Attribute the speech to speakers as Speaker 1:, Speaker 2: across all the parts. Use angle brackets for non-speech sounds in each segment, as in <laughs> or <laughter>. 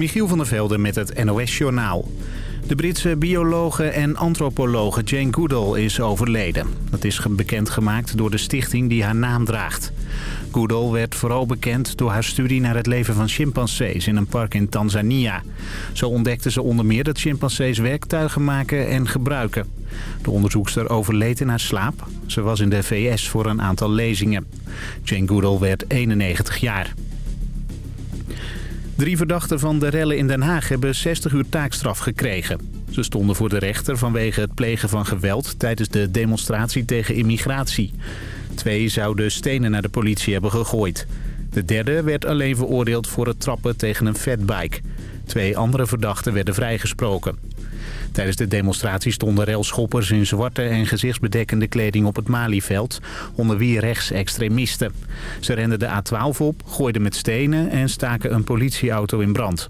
Speaker 1: Michiel van der Velde met het NOS-journaal. De Britse biologe en antropologe Jane Goodall is overleden. Dat is bekendgemaakt door de stichting die haar naam draagt. Goodall werd vooral bekend door haar studie naar het leven van chimpansees in een park in Tanzania. Zo ontdekte ze onder meer dat chimpansees werktuigen maken en gebruiken. De onderzoekster overleed in haar slaap. Ze was in de VS voor een aantal lezingen. Jane Goodall werd 91 jaar. Drie verdachten van de rellen in Den Haag hebben 60 uur taakstraf gekregen. Ze stonden voor de rechter vanwege het plegen van geweld tijdens de demonstratie tegen immigratie. Twee zouden stenen naar de politie hebben gegooid. De derde werd alleen veroordeeld voor het trappen tegen een fatbike. Twee andere verdachten werden vrijgesproken. Tijdens de demonstratie stonden railschoppers in zwarte en gezichtsbedekkende kleding op het Malieveld, onder wie rechtsextremisten. Ze renden de A12 op, gooiden met stenen en staken een politieauto in brand.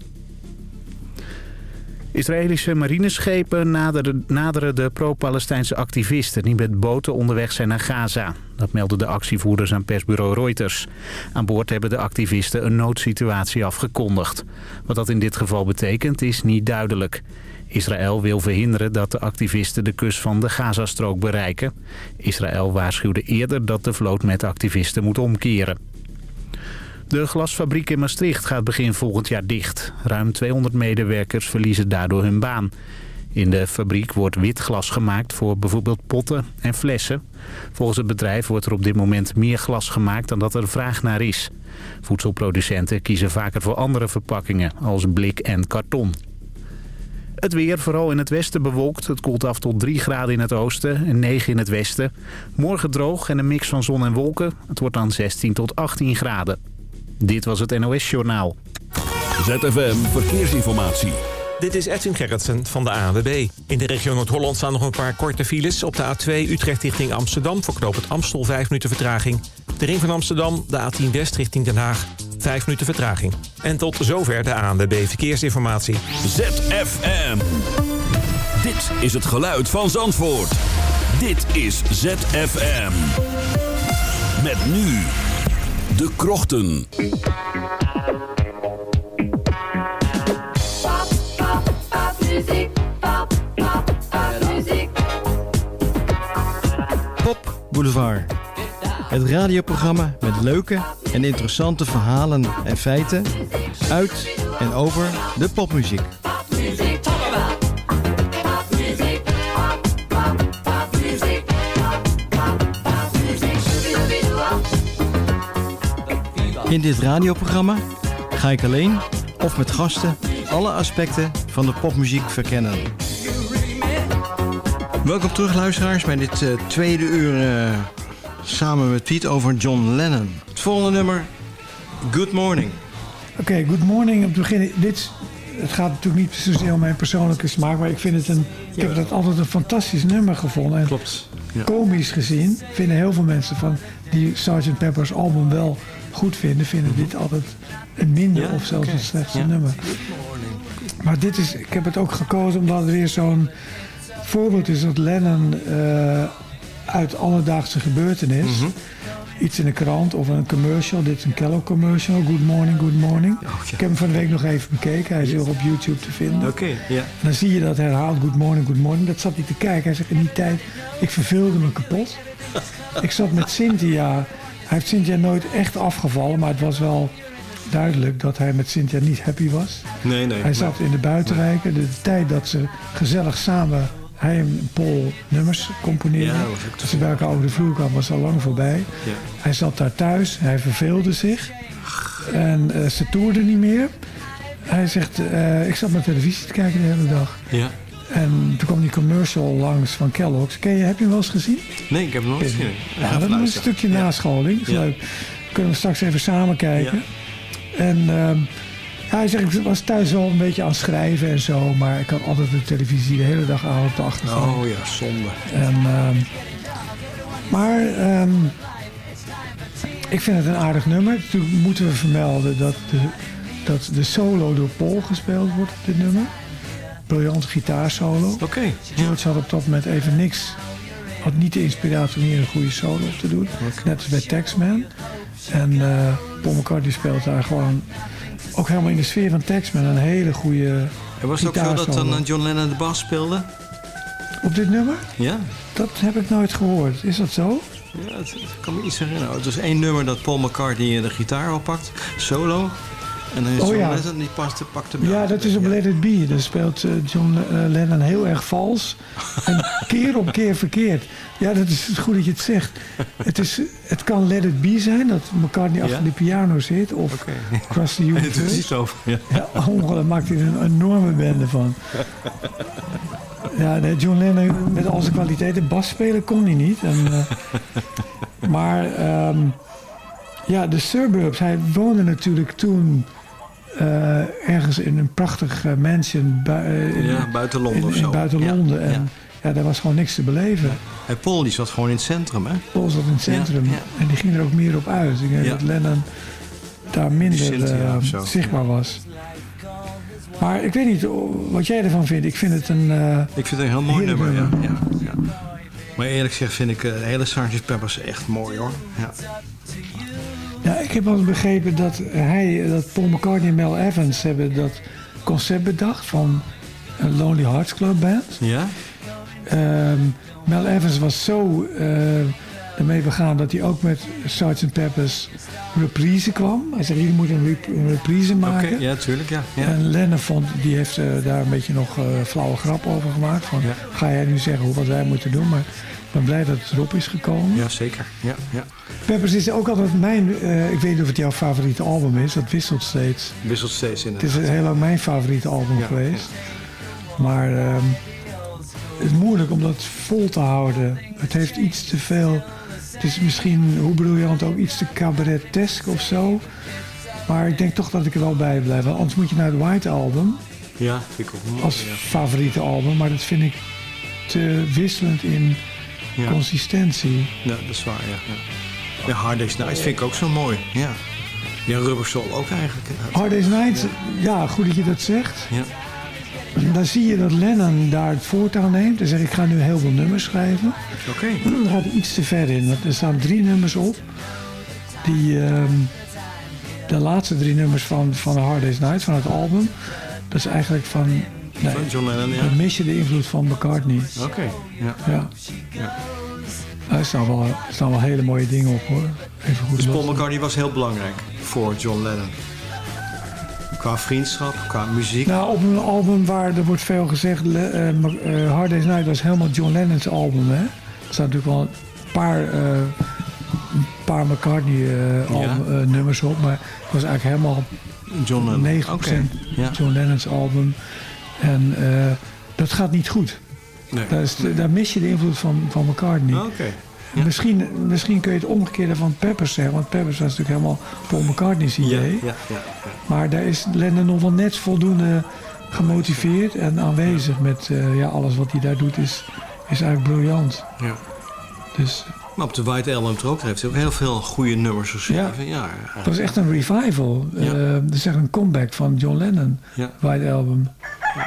Speaker 1: Israëlische marineschepen naderen, de pro-Palestijnse activisten... die met boten onderweg zijn naar Gaza. Dat melden de actievoerders aan persbureau Reuters. Aan boord hebben de activisten een noodsituatie afgekondigd. Wat dat in dit geval betekent is niet duidelijk. Israël wil verhinderen dat de activisten de kust van de Gazastrook bereiken. Israël waarschuwde eerder dat de vloot met activisten moet omkeren. De glasfabriek in Maastricht gaat begin volgend jaar dicht. Ruim 200 medewerkers verliezen daardoor hun baan. In de fabriek wordt wit glas gemaakt voor bijvoorbeeld potten en flessen. Volgens het bedrijf wordt er op dit moment meer glas gemaakt dan dat er vraag naar is. Voedselproducenten kiezen vaker voor andere verpakkingen als blik en karton. Het weer, vooral in het westen bewolkt. Het koelt af tot 3 graden in het oosten en 9 in het westen. Morgen droog en een mix van zon en wolken. Het wordt dan 16 tot 18 graden. Dit was het NOS Journaal.
Speaker 2: ZFM Verkeersinformatie.
Speaker 3: Dit is Edwin Gerritsen van de ANWB. In de regio Noord-Holland staan nog een paar korte files. Op de A2 Utrecht richting Amsterdam voor het Amstel 5 minuten vertraging. De ring van Amsterdam, de A10 West richting Den Haag, 5 minuten vertraging. En tot zover de ANWB Verkeersinformatie.
Speaker 2: ZFM. Dit is het geluid van Zandvoort. Dit is ZFM. Met nu de krochten.
Speaker 4: Pop Boulevard. Het radioprogramma met leuke en interessante verhalen en feiten uit en over de popmuziek. In dit radioprogramma ga ik alleen of met gasten alle aspecten van de popmuziek verkennen. Welkom terug luisteraars bij dit uh, tweede uur uh, samen met Piet over John Lennon. Het volgende nummer, Good Morning.
Speaker 5: Oké, okay, Good Morning. Om te beginnen, dit, het gaat natuurlijk niet zozeer om mijn persoonlijke smaak, maar ik vind het een, ik heb dat altijd een fantastisch nummer gevonden. En
Speaker 4: Klopt. Ja.
Speaker 5: Komisch gezien vinden heel veel mensen van die Sgt. Pepper's album wel goed vinden, vinden dit altijd een minder ja? of zelfs okay. het slechtste ja. nummer. Maar dit is, ik heb het ook gekozen omdat het weer zo'n voorbeeld is dat Lennon uh, uit alledaagse gebeurtenis, mm -hmm. iets in de krant of een commercial, dit is een Kellogg commercial, Good Morning, Good Morning.
Speaker 4: Oh,
Speaker 5: ik heb hem van de week nog even bekeken, hij is ook op YouTube te vinden.
Speaker 4: Oké, okay, ja.
Speaker 5: Dan zie je dat herhaald Good Morning, Good Morning. Dat zat hij te kijken. Hij zegt in die tijd, ik verveelde me kapot. <laughs> ik zat met Cynthia, hij heeft Cynthia nooit echt afgevallen, maar het was wel duidelijk dat hij met Cynthia niet happy was.
Speaker 4: Nee, nee.
Speaker 5: Hij zat
Speaker 4: nee.
Speaker 5: in de buitenwijken. De tijd dat ze gezellig samen, hij en Paul nummers componeerden.
Speaker 4: Ja, dat
Speaker 5: dat ze elkaar over de vloer kwamen, was al lang voorbij.
Speaker 4: Ja.
Speaker 5: Hij zat daar thuis, hij verveelde zich. En uh, ze toerden niet meer. Hij zegt, uh, ik zat naar televisie te kijken de hele dag.
Speaker 4: Ja.
Speaker 5: En toen kwam die commercial langs van Kellogg's. Ken je, heb je hem wel eens gezien?
Speaker 4: Nee, ik heb hem nog eens gezien.
Speaker 5: Ja, dat is een stukje nascholing. Ja. Leuk. Kunnen we straks even samen kijken. En uh, hij zegt, ik was thuis wel een beetje aan het schrijven en zo. Maar ik had altijd de televisie de hele dag aan op de achtergrond.
Speaker 4: Oh ja, zonde.
Speaker 5: En, uh, maar um, ik vind het een aardig nummer. Natuurlijk moeten we vermelden dat de, dat de solo door Paul gespeeld wordt op dit nummer. Briljante gitaarsolo.
Speaker 4: Oké. Okay.
Speaker 5: George had op dat moment even niks. Had niet de inspiratie om hier een goede solo op te doen.
Speaker 4: Okay.
Speaker 5: Net als bij Taxman. En uh, Paul McCartney speelt daar gewoon ook helemaal in de sfeer van tekst met een hele goede
Speaker 6: En was het ook zo dat dan eh, John Lennon de bas speelde?
Speaker 5: Op dit nummer?
Speaker 6: Ja?
Speaker 5: Dat heb ik nooit gehoord. Is dat zo?
Speaker 6: Ja, ik kan me iets herinneren. Het is één nummer dat Paul McCartney de gitaar oppakt, solo. En dan is
Speaker 5: Oh,
Speaker 6: John
Speaker 5: ja.
Speaker 6: Lennon die past, pakt hem.
Speaker 5: Ja, dat is op. Let It Be. Daar speelt eh, John eh, Lennon heel erg vals. <laughs> En keer op keer verkeerd. Ja, dat is goed dat je het zegt. Het, is, het kan Let It Be zijn, dat McCartney achter
Speaker 6: Ja?
Speaker 5: de piano zit. Of
Speaker 6: Oké.
Speaker 5: Across the <laughs>
Speaker 6: Het
Speaker 5: Universe.
Speaker 6: is iets over. Ja.
Speaker 5: Ja, daar maakt hij er een enorme bende van. Ja, John Lennon met al zijn kwaliteiten, bas spelen kon hij niet. En, eh, <laughs> maar ehm, ja, de suburbs, hij woonde natuurlijk toen eh, ergens in een prachtig eh, mansion bui- eh, in,
Speaker 6: ja, buiten Londen
Speaker 5: in,
Speaker 6: of
Speaker 5: in
Speaker 6: zo.
Speaker 5: buiten Londen.
Speaker 6: ja.
Speaker 5: En ja. daar was gewoon niks te beleven.
Speaker 6: En Paul die zat gewoon in het centrum, hè?
Speaker 5: Paul zat in het centrum en die ging er ook meer op uit. Ik denk dat Lennon daar minder
Speaker 6: zo.
Speaker 5: zichtbaar was. Maar ik weet niet oh, wat jij ervan vindt. Ik vind het een...
Speaker 6: Ik vind het een heel mooi nummer, ja.
Speaker 5: nummer.
Speaker 6: ja, ja. Maar eerlijk gezegd vind ik de hele Sgt. Peppers echt mooi, hoor. Ja.
Speaker 5: Ja, ik heb wel eens begrepen dat hij, dat Paul McCartney en Mel Evans hebben dat concept bedacht van een Lonely Hearts Club Band.
Speaker 6: Ja?
Speaker 5: Ehm, Mel Evans was zo eh, ermee begaan dat hij ook met Sgt. Peppers reprise kwam. Hij zei, jullie moeten een, rep- een reprise maken.
Speaker 6: ja, tuurlijk, ja. ja.
Speaker 5: En Lennon vond, die heeft eh, daar een beetje nog eh, flauwe grap over gemaakt. Van,
Speaker 6: Ja.
Speaker 5: ga jij nu zeggen hoe wat wij moeten doen? Maar ben blij dat het erop is gekomen.
Speaker 6: Ja, zeker. Ja, ja.
Speaker 5: Peppers is ook altijd mijn... eh, ik weet niet of het jouw favoriete album is. Dat wisselt steeds.
Speaker 6: Wisselt steeds in
Speaker 5: Het is heel lang mijn favoriete album
Speaker 6: Ja,
Speaker 5: geweest. Maar ehm, het is moeilijk om dat vol te houden. Het heeft iets te veel... Het is misschien, hoe briljant ook, iets te cabaretesk of zo. Maar ik denk toch dat ik er wel bij blijf. Want anders moet je naar het White Album
Speaker 6: Ja, vind ik ook mooi.
Speaker 5: als
Speaker 6: ja.
Speaker 5: favoriete album. Maar dat vind ik te wisselend in
Speaker 6: Ja.
Speaker 5: consistentie.
Speaker 6: ja, dat is waar, ja. ja. Ja, Hard Day's Night vind ik ook zo mooi. Ja. Ja, Rubber Soul ook eigenlijk.
Speaker 5: Hard Day's Night, ja, goed dat je dat zegt.
Speaker 6: Ja.
Speaker 5: Dan zie je dat Lennon daar het voortouw neemt. En zegt, ik ga nu heel veel nummers schrijven.
Speaker 6: Oké.
Speaker 5: Dan gaat hij iets te ver in. Want er staan drie nummers op. Die, ehm, de laatste drie nummers van, van Hard Day's Night, van het album. Dat is eigenlijk van... Nee,
Speaker 6: Van John Lennon, ja.
Speaker 5: dan mis je de invloed van McCartney.
Speaker 6: Oké. Ja.
Speaker 5: Ja.
Speaker 6: Ja.
Speaker 5: Er staan, wel, er staan wel hele mooie dingen op hoor. Even goed
Speaker 6: Dus Paul. McCartney was heel belangrijk voor John Lennon. Qua vriendschap, qua muziek.
Speaker 5: Nou, op een album waar er wordt veel gezegd, Ma- eh, Hard Day's Night was helemaal John Lennon's album. Hè? Er staan natuurlijk wel een paar, eh, een paar McCartney album- nummers op, maar het was eigenlijk helemaal
Speaker 6: John Lennon.
Speaker 5: 9%
Speaker 6: Oké. Ja.
Speaker 5: John Lennon's album. En eh, dat gaat niet goed.
Speaker 6: Nee.
Speaker 5: Daar, is daar mis je de invloed van, van McCartney.
Speaker 6: Ja.
Speaker 5: Misschien, misschien kun je het omgekeerde van Peppers zeggen, want Peppers was natuurlijk helemaal Paul McCartney's idee.
Speaker 6: ja, ja, ja.
Speaker 5: Maar daar is Lennon nog wel net voldoende gemotiveerd en aanwezig met eh, ja, alles wat hij daar doet is, is eigenlijk briljant.
Speaker 6: ja.
Speaker 5: Dus
Speaker 6: Maar op de White Album ook heeft hij ook heel veel goede nummers geschreven. Ja,
Speaker 5: het was echt een revival. Eh, dat is echt een comeback van John Lennon. White Album.
Speaker 7: Nothing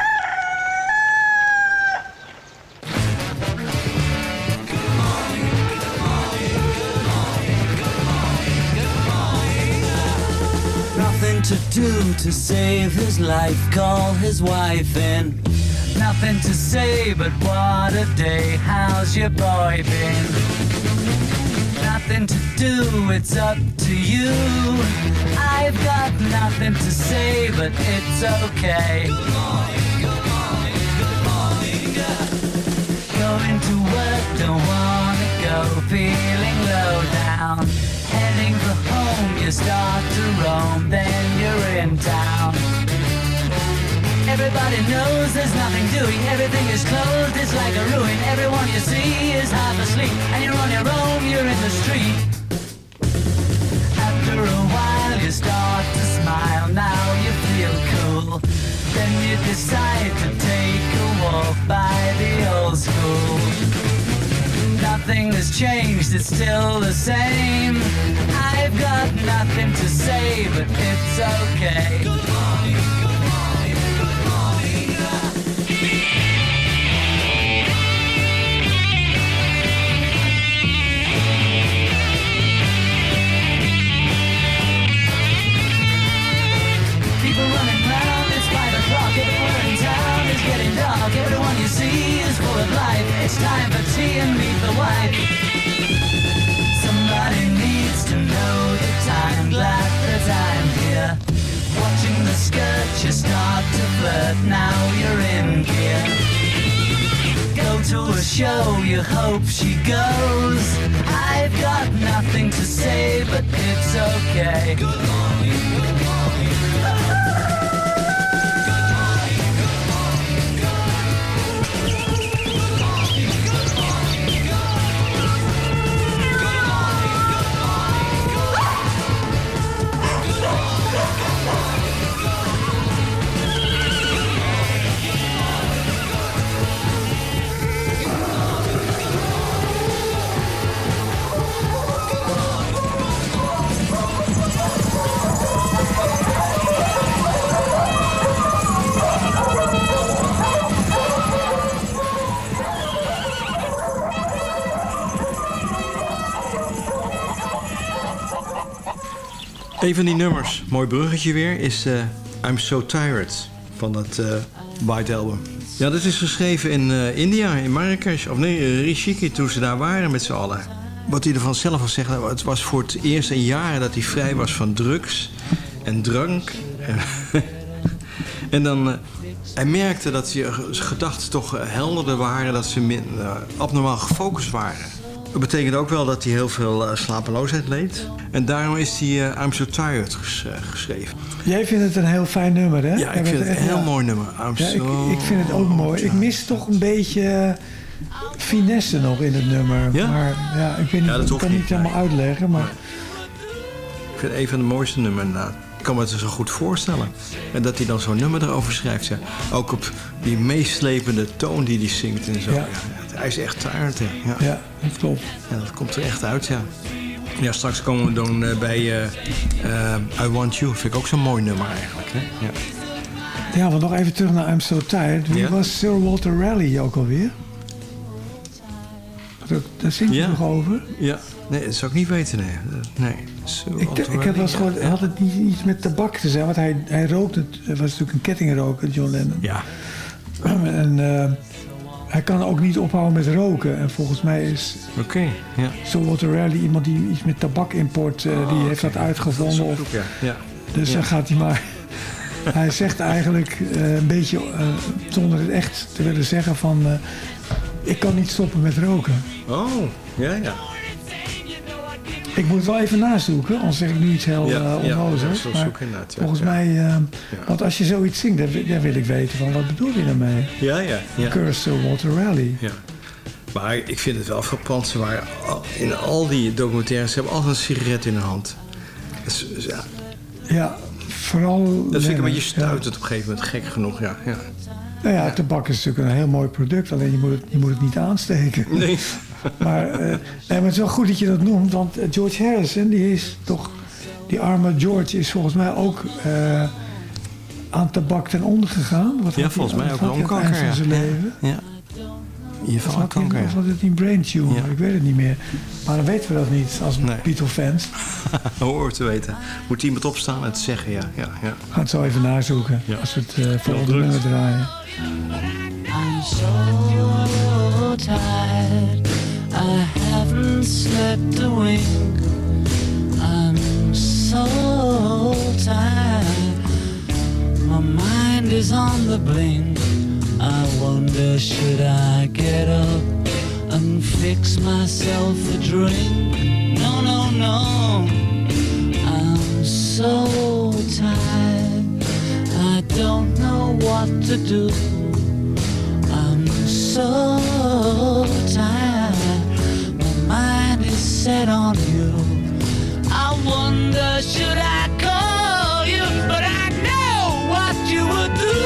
Speaker 7: to do to save his life, call his wife in. Nothing to say, but what a day, how's your boy been? Nothing to do, it's up to you. I've got nothing to say, but it's okay. Good morning, good morning, good morning. Going to work, don't wanna go, feeling low down. Heading for home, you start to roam, then you're in town. Everybody knows there's nothing doing, everything is closed, it's like a ruin. Everyone you see is half asleep, and you're on your own, you're in the street. After a while, you start to smile, now you feel cool. Then you decide to take a walk by the old school. Nothing has changed, it's still the same. I've got nothing to say, but it's okay. It's time for tea and meet the wife. Somebody needs to know the time. glad that I'm here. Watching the skirt, you start to flirt. Now you're in gear. Go to a show, you hope she goes. I've got nothing to say, but it's okay. Good morning.
Speaker 6: Een van die nummers, mooi bruggetje weer, is eh, I'm So Tired van eh, White Album. Ja, dat is geschreven in eh, India, in Marrakesh, of nee, Rishiki, toen ze daar waren met z'n allen. Wat hij ervan zelf al zegt, nou, het was voor het eerst in jaren dat hij vrij was van drugs en drank. en <laughs> dan, hij merkte dat zijn gedachten toch helderder waren, dat ze min, abnormaal gefocust waren. Dat betekent ook wel dat hij heel veel uh, slapeloosheid leed. En daarom is hij uh, I'm So Tired ges, uh, geschreven.
Speaker 5: Jij vindt het een heel fijn nummer, hè?
Speaker 6: Ja, ik vind het een heel ja. mooi nummer. I'm
Speaker 5: ja,
Speaker 6: so
Speaker 5: ik, ik, vind het ook mooi. Ik mis toch een beetje finesse nog in het nummer.
Speaker 6: Ja?
Speaker 5: Maar ja, ik, weet niet,
Speaker 6: Ja, dat
Speaker 5: ik kan niet
Speaker 6: niet,
Speaker 5: helemaal uitleggen. Maar
Speaker 6: Ik vind het een van de mooiste nummers inderdaad. Ik kan me het zo goed voorstellen. En dat hij dan zo'n nummer erover schrijft. Ja. Ook op die meeslepende toon die hij zingt en zo.
Speaker 5: Ja.
Speaker 6: Hij is echt hè. Ja.
Speaker 5: ja, dat klopt.
Speaker 6: Ja, dat komt er echt uit, ja. Ja, straks komen we dan eh, bij eh, eh, I Want You. Vind ik ook zo'n mooi nummer eigenlijk, hè. Ja.
Speaker 5: Ja, want nog even terug naar I'm So Tired. Wie
Speaker 6: Ja.
Speaker 5: was Sir Walter Raleigh ook alweer? Dat, daar zingt hij nog over.
Speaker 6: ja. Nee, dat zou ik niet weten, nee. Nee.
Speaker 5: Ik, ik heb wel eens
Speaker 6: ja.
Speaker 5: gehoord, had het niet iets met tabak te zijn? Want hij, hij rookte, het was natuurlijk een kettingroker, John Lennon.
Speaker 6: Ja.
Speaker 5: En hij kan ook niet ophouden met roken. En volgens mij is
Speaker 6: Oké, ja.
Speaker 5: Sir Walter Raleigh iemand die iets met tabakimport, eh, die heeft dat uitgevonden. Of,
Speaker 6: Ja. ja.
Speaker 5: dus dan gaat hij maar... <laughs> hij zegt eigenlijk eh, een beetje, eh, zonder het echt te willen zeggen van... ik kan niet stoppen met roken.
Speaker 6: Oh, ja, ja.
Speaker 5: Ik moet het wel even nazoeken, anders zeg ik nu iets heel
Speaker 6: Ja,
Speaker 5: eh
Speaker 6: ja, inderdaad, ja.
Speaker 5: volgens
Speaker 6: Ja.
Speaker 5: mij, eh, want als je zoiets zingt, dan, dan wil ik weten van wat bedoel je daarmee?
Speaker 6: Ja, ja, ja.
Speaker 5: Curse Sir Walter Raleigh.
Speaker 6: ja. Maar ik vind het wel frappant. Ze waren in al die documentaires, ze hebben altijd een sigaret in hun hand. Dus, ja,
Speaker 5: Ja, vooral...
Speaker 6: dat vind ik een beetje stuitend op een gegeven moment, gek genoeg, ja. Ja.
Speaker 5: Nou ja, tabak is natuurlijk een heel mooi product, alleen je moet het, je moet het niet aansteken.
Speaker 6: Nee. <laughs>
Speaker 5: Maar, eh, nee, maar het is wel goed dat je dat noemt, want eh, George Harrison, die is toch... Die arme George is volgens mij ook eh, aan tabak ten onder gegaan. Wat
Speaker 6: Ja, volgens mij ook longkanker, ja.
Speaker 5: zijn leven.
Speaker 6: Ja. Je
Speaker 5: hij,
Speaker 6: kanker.
Speaker 5: of had het een brain tumor?
Speaker 6: Ja.
Speaker 5: Ik weet het niet meer. Maar dan weten we dat niet als
Speaker 6: Nee.
Speaker 5: Beatle-fans. <laughs>
Speaker 6: Hoor te weten. Moet iemand opstaan en het zeggen, ja. ja, ja.
Speaker 5: We gaan het zo even nazoeken
Speaker 6: Ja.
Speaker 5: als we het eh, volgende nummer draaien.
Speaker 7: I'm so tired. I haven't slept a wink. I'm so tired. My mind is on the blink. I wonder should I get up and fix myself a drink? No, no, no. I'm so tired. I don't know what to do. I'm so tired. Set on you. I wonder should I call you, but I know what you would do.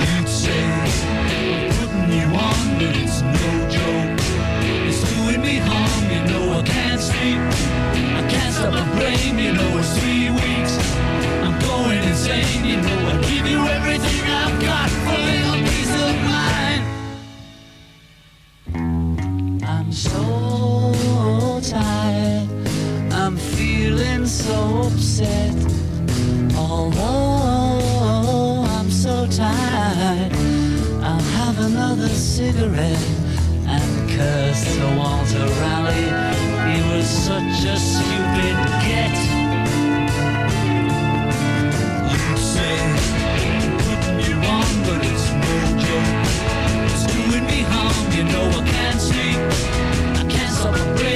Speaker 7: You'd say putting you on, but it's no joke. It's doing me harm, you know I can't sleep. I can't stop my brain, you know it's three weeks. I'm going insane, you know I give you everything I've got so tired, I'm feeling so upset. Although I'm so tired, I'll have another cigarette and curse to Walter Raleigh. He was such a stupid get.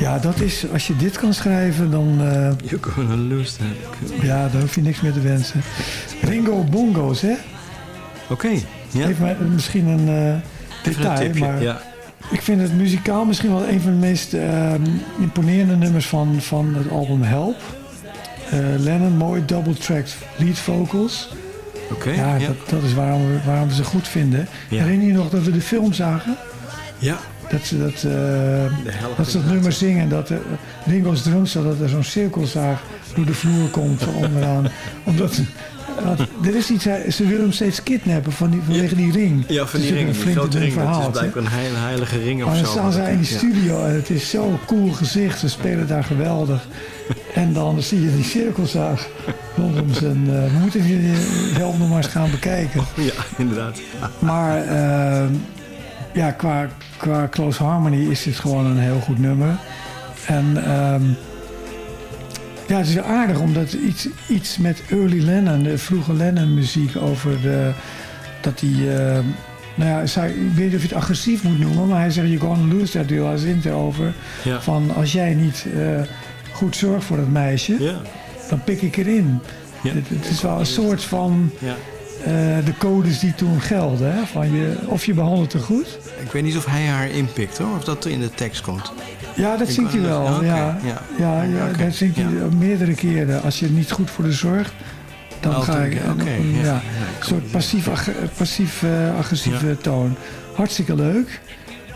Speaker 5: ja, dat is, als je dit kan schrijven, dan, eh,
Speaker 6: You're Gonna Lose That
Speaker 5: ja, dan hoef je niks meer te wensen. Ringo Bongo's, hè?
Speaker 6: Oké, ja.
Speaker 5: Heeft mij misschien een
Speaker 6: een
Speaker 5: detail, maar
Speaker 6: Ja.
Speaker 5: ik vind het muzikaal misschien wel een van de meest ehm, imponerende nummers van, van het album Help. Eh, Lennon, mooi double-tracked lead vocals.
Speaker 6: Oké,
Speaker 5: Ja,
Speaker 6: ja.
Speaker 5: Dat, dat is waarom we, waarom we ze goed vinden.
Speaker 6: Ja.
Speaker 5: Herinner je nog dat we de film zagen?
Speaker 6: Ja.
Speaker 5: Dat ze dat, eh, dat, ze dat nummer zingen. Dat uh, Ringo's drums dat er zo'n cirkelzaag door de vloer komt van onderaan. <laughs> Omdat, er is iets, hij- ze willen hem steeds kidnappen van die, vanwege die ring.
Speaker 6: Ja, van
Speaker 5: Het
Speaker 6: die
Speaker 5: is
Speaker 6: ring,
Speaker 5: een
Speaker 6: die
Speaker 5: flink
Speaker 6: grote ring. Dat is
Speaker 5: verhaaltje.
Speaker 6: blijkbaar een heilige, heilige ring of
Speaker 5: Maar dan
Speaker 6: zo.
Speaker 5: staan zij in die studio en het is zo'n cool gezicht. Ze spelen daar geweldig. En dan zie je die cirkelzaag rondom zijn... eh, we moeten die help nog maar eens gaan bekijken.
Speaker 6: Ja, inderdaad.
Speaker 5: Maar eh, ja, qua, qua Close Harmony is dit gewoon een heel goed nummer. En ehm, ja, het is wel aardig omdat iets, iets met early Lennon, de vroege Lennon muziek over de, dat hij... eh, nou ja, zou- ik weet niet of je het agressief moet noemen, maar hij zegt, you're gonna lose that deal. Hij zingt erover
Speaker 6: Ja.
Speaker 5: van, als jij niet eh, goed zorgt voor dat meisje,
Speaker 6: Ja.
Speaker 5: dan pik ik erin. Het, het is wel een soort van
Speaker 6: Ja.
Speaker 5: De codes die toen gelden. Hè? Van je, of je behandelt het goed.
Speaker 6: Ik weet niet of hij haar inpikt hoor, of dat er in de tekst komt.
Speaker 5: Ja, dat zingt hij wel. ja.
Speaker 6: ja.
Speaker 5: Ja, dat zingt hij meerdere keren. Als je niet goed voor de zorgt, dan
Speaker 6: Altijd,
Speaker 5: ga ik... een-
Speaker 6: ja.
Speaker 5: een soort
Speaker 6: kom-
Speaker 5: passief, passief eh, agressieve toon. Hartstikke leuk.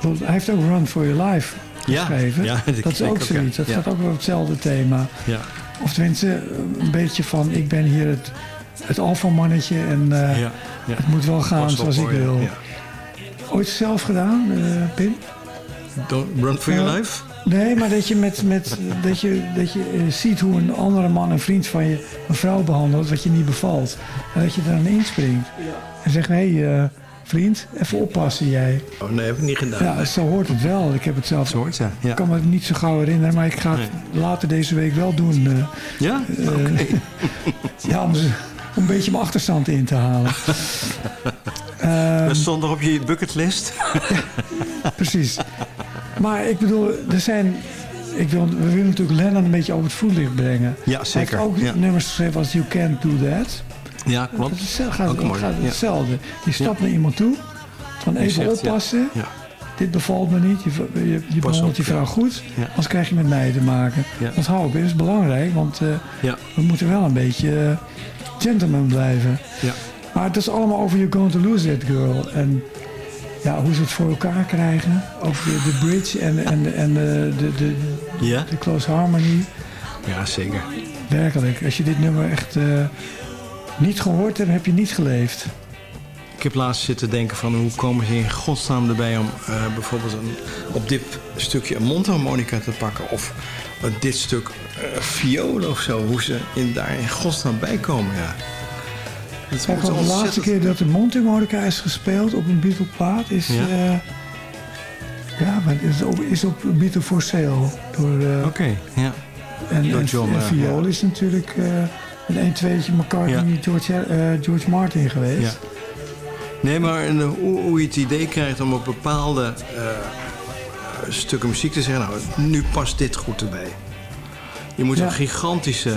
Speaker 5: Hij heeft ook Run for Your Life geschreven.
Speaker 6: ja,
Speaker 5: dat is ook zoiets. Dat gaat ook wel op hetzelfde thema.
Speaker 6: Ja.
Speaker 5: Of tenminste, een beetje van... Ik ben hier het, het alfamannetje en eh,
Speaker 6: Ja. Ja.
Speaker 5: het moet wel gaan zoals ik wil.
Speaker 6: Ja.
Speaker 5: Ooit zelf gedaan, eh, Pim?
Speaker 6: Don't run for your
Speaker 5: Ja.
Speaker 6: life?
Speaker 5: Nee, maar dat je, met, met, <laughs> dat je, dat je eh, ziet hoe een andere man, een vriend van je, een vrouw behandelt wat je niet bevalt. En dat je er dan inspringt. En zegt, hé hey, eh, vriend, even oppassen jij.
Speaker 6: Oh nee, heb ik niet gedaan.
Speaker 5: Ja, zo hoort het wel. Ik heb het zelf...
Speaker 6: Zo hoort, ja.
Speaker 5: Ik
Speaker 6: Ja.
Speaker 5: kan me het niet zo gauw herinneren, maar ik ga het
Speaker 6: Nee.
Speaker 5: later deze week wel doen. eh.
Speaker 6: Ja?
Speaker 5: Eh,
Speaker 6: Oké. <laughs>
Speaker 5: ja, ze- om een beetje mijn achterstand in te halen. <laughs> Ehm,
Speaker 6: Dat stond nog op je bucketlist. <laughs>
Speaker 5: Precies. Maar ik bedoel, er zijn... Ik wil, we willen natuurlijk Lennon een beetje over het voetlicht brengen.
Speaker 6: Ja,
Speaker 5: Hij
Speaker 6: zeker.
Speaker 5: heeft ook
Speaker 6: Ja.
Speaker 5: nummers geschreven als You Can't Do That.
Speaker 6: Ja,
Speaker 5: Dat
Speaker 6: klopt.
Speaker 5: is, gaat,
Speaker 6: Ook mooi,
Speaker 5: gaat
Speaker 6: ja.
Speaker 5: hetzelfde. Je stapt naar iemand toe. Van even
Speaker 6: zegt,
Speaker 5: oppassen.
Speaker 6: Ja.
Speaker 5: Dit bevalt me niet. Je, je, je behandelt
Speaker 6: op,
Speaker 5: die vrouw
Speaker 6: ja.
Speaker 5: goed. Anders krijg je met mij te maken. Dat hou ik. Dat is belangrijk. Want eh,
Speaker 6: Ja.
Speaker 5: we moeten wel een beetje eh, gentleman blijven.
Speaker 6: Ja.
Speaker 5: Maar het is allemaal over You're Going to Lose That Girl. En ja, hoe ze het voor elkaar krijgen. Over de, de bridge en, en, en de, de, de,
Speaker 6: Ja?
Speaker 5: de close harmony.
Speaker 6: Ja, zeker.
Speaker 5: Werkelijk. Als je dit nummer echt eh, niet gehoord hebt, heb je niet geleefd.
Speaker 6: Ik heb laatst zitten denken van hoe komen ze in godsnaam erbij om eh, bijvoorbeeld een, op dit stukje een mondharmonica te pakken of eh, dit stuk eh violen of zo. Hoe ze in, daar in godsnaam bij komen, ja. Het
Speaker 5: de laatste keer dat de Montemonica is gespeeld op een Beatle-plaat is...
Speaker 6: Ja.
Speaker 5: Ja, ja maar is op, is op Beatle for Sale. Door,
Speaker 6: Oké, ja.
Speaker 5: en,
Speaker 6: door John,
Speaker 5: en viool is natuurlijk een 1 2 McCartney,
Speaker 6: Ja.
Speaker 5: George, George Martin geweest.
Speaker 6: Ja. Nee, maar en, eh, hoe, hoe je het idee krijgt om op bepaalde eh, stukken muziek te zeggen... nou, nu past dit goed erbij. Je moet
Speaker 5: Ja.
Speaker 6: een gigantische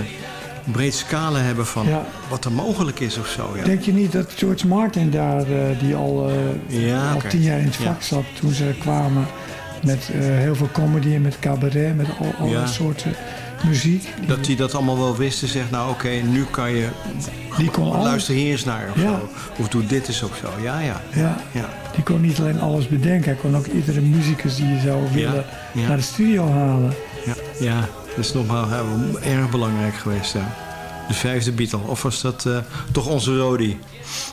Speaker 6: breed scala hebben van
Speaker 5: Ja.
Speaker 6: wat er mogelijk is of zo. Ja.
Speaker 5: Denk je niet dat George Martin daar, eh, die al, eh,
Speaker 6: Ja,
Speaker 5: al tien jaar in het vak zat... toen ze kwamen met heel veel comedy en met cabaret... met al, alle soorten muziek.
Speaker 6: Dat hij dat allemaal wel wist en zegt, nou oké, nu kan je...
Speaker 5: Die kon alles.
Speaker 6: Luister hier eens naar of
Speaker 5: Ja.
Speaker 6: zo. Of doe dit eens of zo. Ja, ja.
Speaker 5: Ja.
Speaker 6: ja.
Speaker 5: Die kon niet alleen alles bedenken, hij kon ook iedere muzikus die je zou willen
Speaker 6: ja.
Speaker 5: naar de studio halen.
Speaker 6: Ja, ja. dat is nogmaals hè, erg belangrijk geweest. Ja. De vijfde Beatle. Of was dat eh, toch onze Rodi?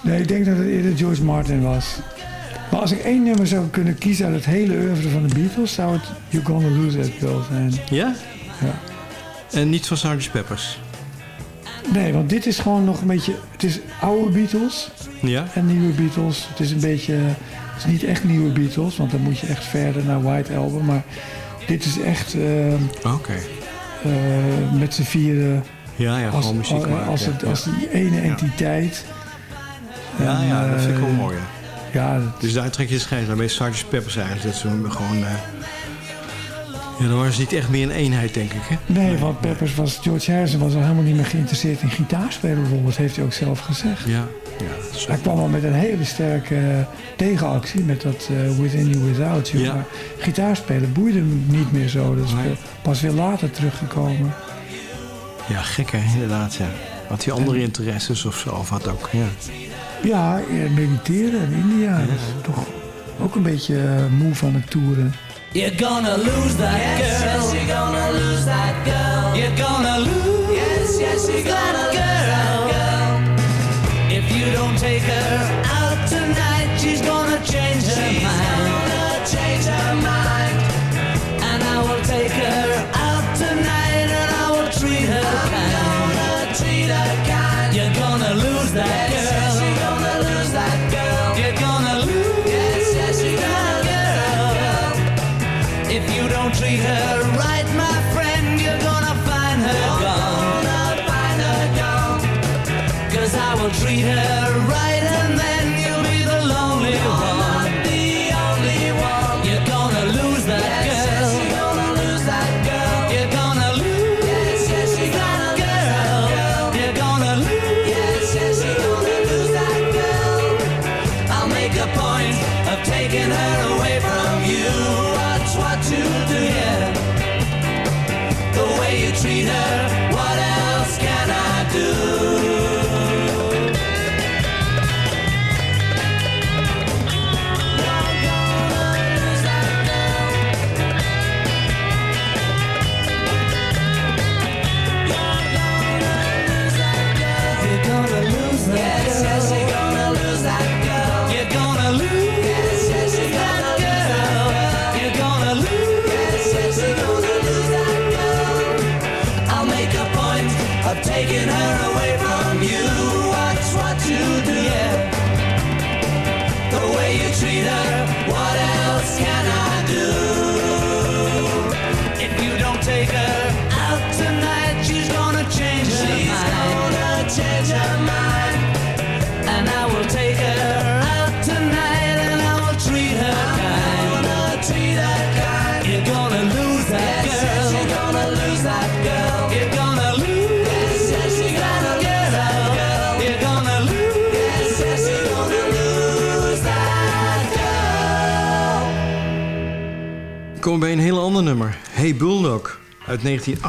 Speaker 5: Nee, ik denk dat het eerder George Martin was. Maar als ik één nummer zou kunnen kiezen uit het hele oeuvre van de Beatles, zou het You're Gonna Lose That Girl zijn.
Speaker 6: Ja?
Speaker 5: Ja.
Speaker 6: En niet van Sgt. Peppers?
Speaker 5: Nee, want dit is gewoon nog een beetje, het is oude Beatles
Speaker 6: Ja?
Speaker 5: en nieuwe Beatles. Het is een beetje, het is niet echt nieuwe Beatles, want dan moet je echt verder naar White Album. Maar dit is echt eh,
Speaker 6: Oké.
Speaker 5: eh, met z'n vieren
Speaker 6: Ja, ja,
Speaker 5: als,
Speaker 6: gewoon muziek
Speaker 5: als,
Speaker 6: maken.
Speaker 5: als, het,
Speaker 6: ja.
Speaker 5: als die ene entiteit.
Speaker 6: Ja,
Speaker 5: En,
Speaker 6: ja, dat vind ik wel
Speaker 5: eh,
Speaker 6: mooi. ja.
Speaker 5: Dat-
Speaker 6: Dus daar trek je de aan. Bij Sgt. Peppers eigenlijk. Dat ze gewoon... eh, ja, dan waren ze niet echt meer een eenheid, denk ik. Hè?
Speaker 5: nee, want Peppers was, George Harrison was al helemaal niet meer geïnteresseerd in gitaarspelen bijvoorbeeld. heeft hij ook zelf gezegd.
Speaker 6: Ja, ja.
Speaker 5: Hij kwam al met een hele sterke eh, tegenactie met dat eh, Within You Without You.
Speaker 6: Ja.
Speaker 5: Maar gitaarspelen boeide hem niet meer zo. Dat is
Speaker 6: Nee.
Speaker 5: pas weer later teruggekomen.
Speaker 6: Ja, gek hè, inderdaad. Ja. Had hij andere interesses of zo? Of wat ook, ja.
Speaker 5: Ja, eh, mediteren in India. Dat is toch ook een beetje moe van het toeren.
Speaker 7: You're gonna lose that girl. Yes, you're gonna lose that girl. You're gonna lose. Yes, yes, you're gonna lose that girl. If you don't take her out tonight, she's gonna change her mind. Gonna change her mind. And I will take her out tonight, and I will treat her kind. Gonna treat her kind. You're gonna lose that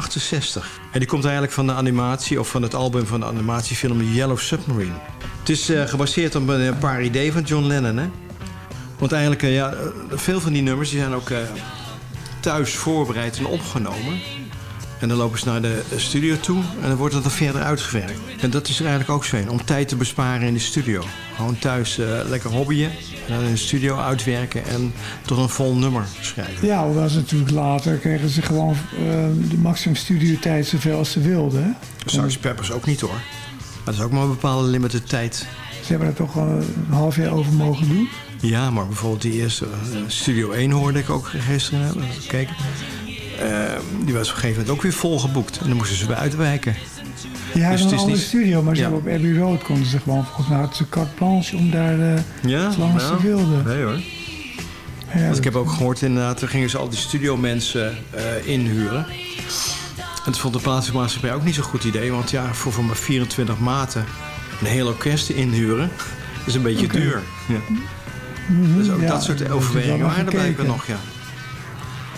Speaker 6: 1968. En die komt eigenlijk van de animatie of van het album van de animatiefilm Yellow Submarine. Het is eh, gebaseerd op een, paar ideeën van John Lennon. Hè? Want eigenlijk, eh, ja, eh, veel van die nummers die zijn ook thuis voorbereid en opgenomen. En dan lopen ze naar de studio toe en dan wordt het er verder uitgewerkt. En dat is er eigenlijk ook zo een, om tijd te besparen in de studio. Gewoon thuis lekker hobbyen en dan in de studio uitwerken en tot een vol nummer schrijven.
Speaker 5: Ja, hoewel ze natuurlijk later kregen ze gewoon eh, de maximum studiotijd zoveel als ze wilden. hè.
Speaker 6: Peppers ook niet hoor. Maar dat is ook maar een bepaalde limited tijd.
Speaker 5: Ze hebben er toch een half jaar over mogen doen.
Speaker 6: Ja, maar bijvoorbeeld die eerste eh, Studio 1 hoorde ik ook gisteren. gekeken. Eh, die was op een gegeven moment ook weer vol geboekt. En dan moesten ze weer uitwijken.
Speaker 5: Ja,
Speaker 6: Dus het
Speaker 5: een andere
Speaker 6: niet-
Speaker 5: studio, maar
Speaker 6: Ja.
Speaker 5: op Abbey Road konden ze gewoon volgens mij hadden ze carte blanche om daar eh
Speaker 6: Ja,
Speaker 5: ze wilden.
Speaker 6: Nee hoor.
Speaker 5: Ja,
Speaker 6: Want ik heb ook gehoord inderdaad, er gingen ze al die studiomensen eh inhuren. En dat vond de plaatselijke maatschappij ook niet zo'n goed idee. Want ja, voor, voor maar 24 maten een heel orkest inhuren, is een beetje duur. Ja.
Speaker 5: Mhm,
Speaker 6: Dus ook
Speaker 5: ja,
Speaker 6: dat soort overwegingen waren er blijkbaar nog, ja.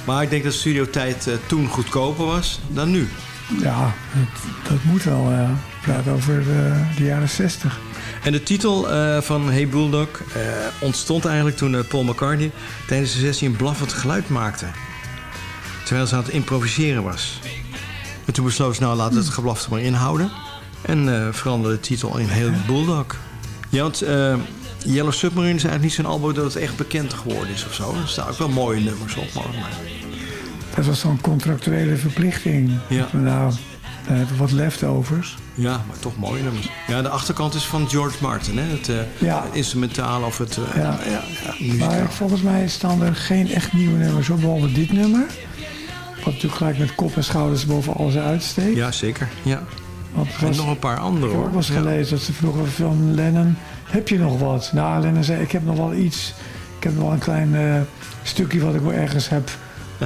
Speaker 6: Maar ik denk dat studiotijd eh, toen goedkoper was dan nu.
Speaker 5: Ja, dat, dat moet wel. ja. Ik praat over eh, de jaren 60.
Speaker 6: En de titel eh, van Hey Bulldog eh, ontstond eigenlijk toen Paul McCartney tijdens de sessie een blaffend geluid maakte. Terwijl ze aan het improviseren was. En toen besloot ze, nou laten we het geblaf er maar inhouden. En veranderde de titel in Hey Bulldog. Ja, want Yellow Submarine is eigenlijk niet zo'n album dat het echt bekend geworden is of zo. Er staan ook wel mooie nummers op, maar...
Speaker 5: Dat was zo'n contractuele verplichting.
Speaker 6: Ja.
Speaker 5: Nou, we hebben wat leftovers.
Speaker 6: Ja, maar toch mooie nummers. Ja, de achterkant is van George Martin, hè? Het, eh,
Speaker 5: Ja.
Speaker 6: het instrumentale of het eh,
Speaker 5: Ja.
Speaker 6: ja. Ja.
Speaker 5: Maar volgens mij staan er geen echt nieuwe nummers op, behalve dit nummer. Wat natuurlijk gelijk met kop en schouders boven alles uitsteekt.
Speaker 6: Ja, zeker. Ja.
Speaker 5: Want
Speaker 6: En
Speaker 5: was,
Speaker 6: nog een paar andere
Speaker 5: ik
Speaker 6: hoor.
Speaker 5: eens
Speaker 6: Ja.
Speaker 5: gelezen dat ze vroegen van Lennon, heb je nog wat? Nou, Lennon zei, ik heb nog wel iets. Ik heb nog wel een klein eh, stukje wat ik wel ergens heb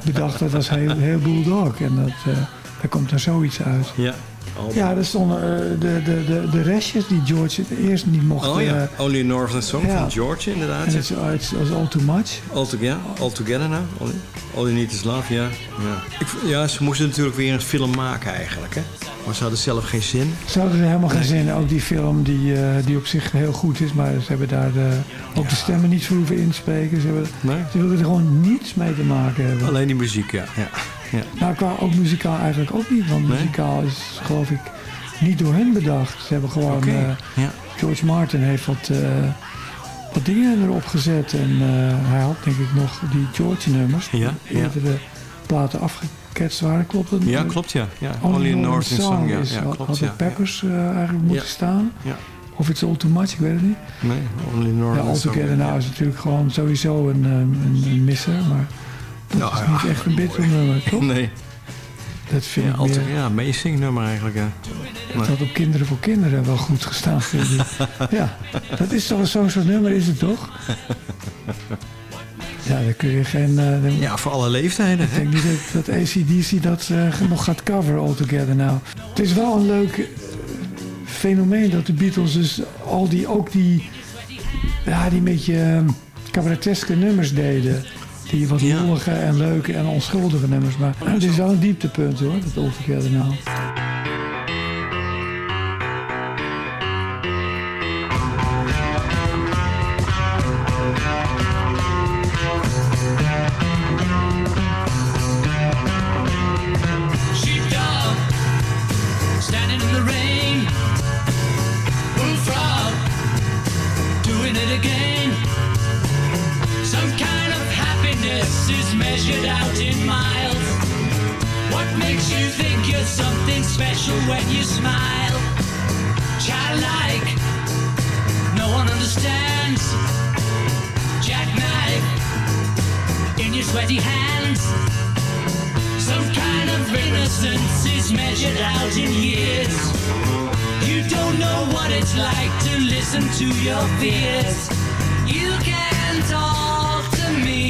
Speaker 5: bedacht. Dat was heel, heel Bulldog. En dat, eh, daar komt er zoiets uit.
Speaker 6: Ja. Album.
Speaker 5: Ja, er stonden eh, de, de, de, de restjes die George eerst niet mocht.
Speaker 6: Oh ja,
Speaker 5: eh,
Speaker 6: Only Northern Song
Speaker 5: ja.
Speaker 6: van George inderdaad.
Speaker 5: en het het was all too much.
Speaker 6: All together, all together now. All, all you need is love, ja. Ja. Ik, ja, ze moesten natuurlijk weer een film maken eigenlijk, hè. Maar ze hadden zelf geen zin.
Speaker 5: Ze hadden er helemaal geen zin. Ook die film die, eh, die op zich heel goed is. Maar ze hebben daar de, ook de stemmen niet voor hoeven inspreken. Ze, hebben,
Speaker 6: Nee?
Speaker 5: ze wilden er gewoon niets mee te maken hebben.
Speaker 6: Alleen die muziek, ja. ja. Ja.
Speaker 5: Nou, qua ook muzikaal eigenlijk ook niet. Want
Speaker 6: Nee?
Speaker 5: muzikaal is geloof ik niet door hen bedacht. Ze hebben gewoon... Eh,
Speaker 6: ja.
Speaker 5: George Martin heeft wat, eh, wat dingen erop gezet. En eh, hij had denk ik nog die George nummers.
Speaker 6: Ja,
Speaker 5: Die
Speaker 6: ja.
Speaker 5: eerdere platen afgeketst waren. Klopt dat?
Speaker 6: Ja, klopt, ja. ja.
Speaker 5: Only,
Speaker 6: Only
Speaker 5: Northern
Speaker 6: Northern
Speaker 5: Song
Speaker 6: Song, ja.
Speaker 5: is,
Speaker 6: ja klopt,
Speaker 5: had
Speaker 6: ja.
Speaker 5: de Peppers eigenlijk moeten
Speaker 6: Ja.
Speaker 5: staan.
Speaker 6: Ja.
Speaker 5: Of it's all too much, ik weet het niet.
Speaker 6: Nee, Only
Speaker 5: Ja,
Speaker 6: Northern
Speaker 5: All
Speaker 6: Song.
Speaker 5: Together Now is natuurlijk gewoon sowieso een, een, een misser. Maar dat
Speaker 6: Nou,
Speaker 5: is
Speaker 6: ja.
Speaker 5: niet echt een bitter nummer, toch?
Speaker 6: Nee,
Speaker 5: Dat vind
Speaker 6: ja,
Speaker 5: ik
Speaker 6: altijd,
Speaker 5: meer,
Speaker 6: ja, amazing nummer eigenlijk, ja.
Speaker 5: dat had op Kinderen voor Kinderen wel goed gestaan, vind ik. <laughs> ja, dat is toch zo'n soort nummer, is het toch? Ja, daar kun je geen... eh, dan-
Speaker 6: Ja, voor alle leeftijden,
Speaker 5: Ik
Speaker 6: hè.
Speaker 5: denk niet dat, dat ACDC dat eh, nog gaat coveren altogether nou. Het is wel een leuk eh, fenomeen dat de Beatles dus al die, ook die, ja, die beetje eh, cabareteske nummers deden. Die wat
Speaker 6: Ja.
Speaker 5: lollige en leuke en onschuldige nummers. Maar het is wel een dieptepunt hoor, dat altogether nou.
Speaker 7: When you smile? Childlike, no one understands. Jackknife in your sweaty hands. Some kind of innocence is measured out in years. You don't know what it's like to listen to your fears. You can talk to me.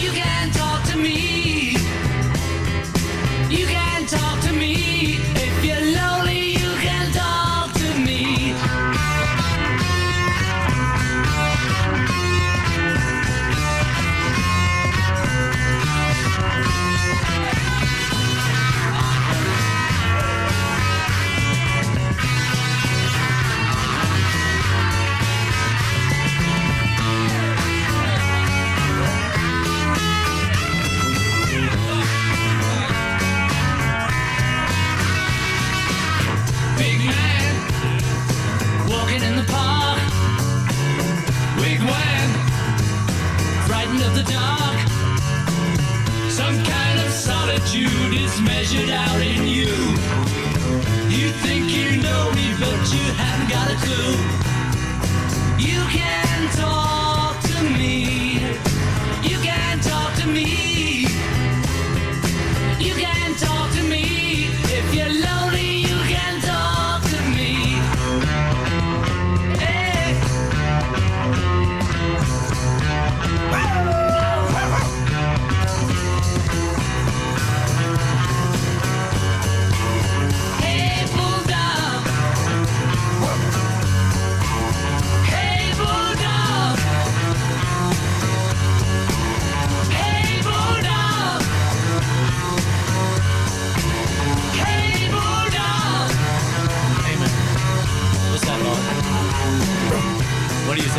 Speaker 7: You can talk to me. Is measured out in you. You think you know me, but you haven't got a clue. You can talk to me. You can talk to me.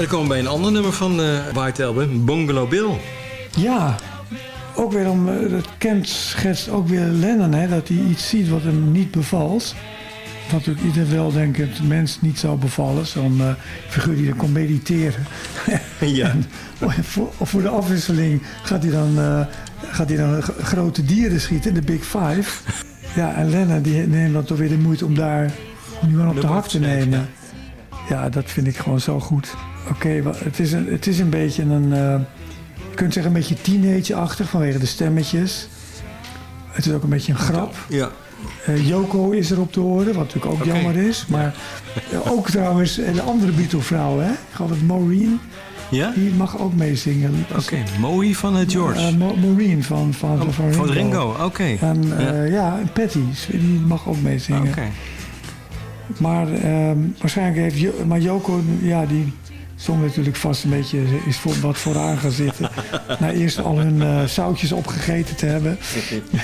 Speaker 6: dan komen we bij een ander nummer van de White Album, Bungalow Bill.
Speaker 5: Ja, ook weer om, eh, dat kent, schetst ook weer Lennon, hè, dat hij iets ziet wat hem niet bevalt. wat natuurlijk ieder het mens niet zou bevallen. Zo'n uh, figuur die dan kon mediteren. <laughs>
Speaker 6: Ja.
Speaker 5: en, voor, voor, de afwisseling gaat hij dan, uh, gaat hij dan grote dieren schieten, de Big Five. Ja, en Lennon die neemt dan toch weer de moeite om daar om iemand op de hak te nemen. Ja, dat vind ik gewoon zo goed. Oké, okay, het, is een, het is een beetje een... Uh, je kunt zeggen een beetje teenage-achtig vanwege de stemmetjes. Het is ook een beetje een grap.
Speaker 6: Ja.
Speaker 5: Uh, Joko is erop te horen, wat natuurlijk ook okay. jammer is. Maar uh, ook trouwens de andere Beatle-vrouw, hè? Ik geloof het Maureen.
Speaker 6: Ja?
Speaker 5: Die mag ook meezingen.
Speaker 6: Oké, okay. Moe van het George.
Speaker 5: Uh, Mo Maureen van, van,
Speaker 6: oh,
Speaker 5: van Ringo.
Speaker 6: Van Ringo, oké. Okay.
Speaker 5: En ja. ja, Patty, die mag ook meezingen.
Speaker 6: Oké.
Speaker 5: Maar um, waarschijnlijk heeft... Jo maar Joko, ja, die zong natuurlijk vast een beetje... is voor, wat vooraan gaan zitten. <laughs> Na eerst al hun uh, zoutjes opgegeten te hebben.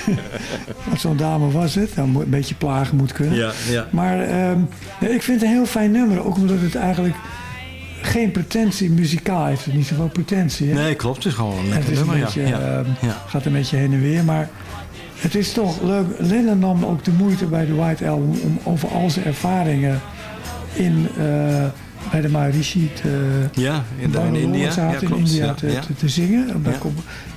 Speaker 5: <laughs> Want zo'n dame was het. Dan een beetje plagen moet kunnen.
Speaker 6: Ja, ja.
Speaker 5: Maar um, ik vind het een heel fijn nummer. Ook omdat het eigenlijk geen pretentie muzikaal heeft. Het niet zoveel pretentie. Hè?
Speaker 6: Nee, klopt. Het is gewoon een
Speaker 5: lekker
Speaker 6: nummer.
Speaker 5: Een beetje,
Speaker 6: ja.
Speaker 5: Ja. gaat een beetje heen en weer. Maar het is toch leuk. Lennon nam ook de moeite bij de White Album om over al zijn ervaringen in, uh, bij de Maharishi te,
Speaker 6: ja, in, de, in India,
Speaker 5: ja, in India te, te, te, zingen. Ja.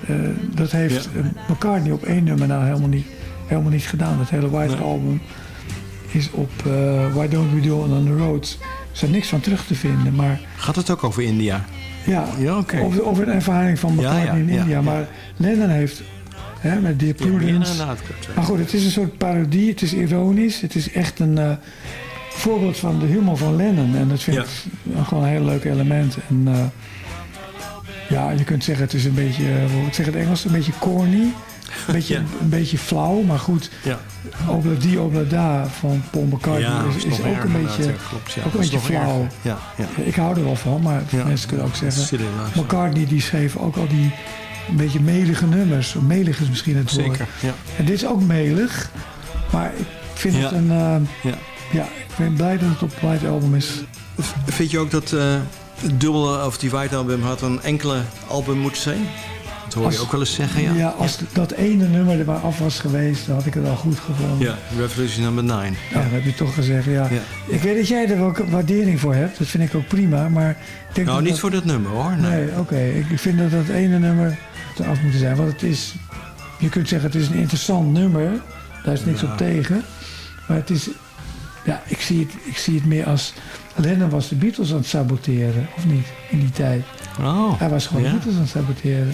Speaker 5: Uh, dat heeft McCartney op één nummer nou helemaal niet, helemaal niet gedaan. Het hele White nee. Album is op uh, Why Don't We Do It On The Roads. Er niks van terug te vinden. Maar,
Speaker 6: Gaat het ook over India?
Speaker 5: Ja,
Speaker 6: ja okay.
Speaker 5: over, over de ervaring van McCartney in India. Maar Lennon heeft Hè, met Dear Prudence.
Speaker 6: Ja,
Speaker 5: maar goed, het is een soort parodie. Het is ironisch. Het is echt een uh, voorbeeld van de humor van Lennon. En dat vind ja. ik gewoon een heel leuk element. En uh, ja, je kunt zeggen het is een beetje, uh, ik zeg het Engels, een beetje corny. Een beetje, ja. een beetje flauw, maar goed.
Speaker 6: Ja.
Speaker 5: Obladi Oblada van Paul McCartney
Speaker 6: ja,
Speaker 5: is, is ook een beetje,
Speaker 6: klopt,
Speaker 5: ook een beetje flauw.
Speaker 6: Ja,
Speaker 5: Ik hou er wel van, maar mensen kunnen ook zeggen... McCartney die schreef ook al die een beetje melige nummers. Melig is misschien het woord.
Speaker 6: Zeker, ja.
Speaker 5: En dit is ook melig, maar ik vind het een... Uh,
Speaker 6: ja.
Speaker 5: ik ben blij dat het op het White Album is.
Speaker 6: Vind je ook dat uh, het dubbele of die White Album had een enkele album moeten zijn? Dat hoor je ook wel eens zeggen, ja.
Speaker 5: Ja, als dat ene nummer er maar af was geweest, dan had ik het al goed gevonden.
Speaker 6: Ja, Revolution number 9.
Speaker 5: Ja, dat heb je toch gezegd, ja. ja. Ik weet dat jij er wel waardering voor hebt, dat vind ik ook prima, maar... Ik denk
Speaker 6: nou,
Speaker 5: dat
Speaker 6: niet
Speaker 5: dat...
Speaker 6: voor dat nummer, hoor.
Speaker 5: Nee, nee oké. Okay. Ik vind dat dat ene nummer af moeten zijn. Want het is, je kunt zeggen het is een interessant nummer. Daar is niks op tegen. Maar het is, ja, ik zie het, ik zie het meer als, Lennon was de Beatles aan het saboteren. Of niet, in die tijd.
Speaker 6: Oh,
Speaker 5: Hij was gewoon
Speaker 6: ja.
Speaker 5: de Beatles aan het saboteren.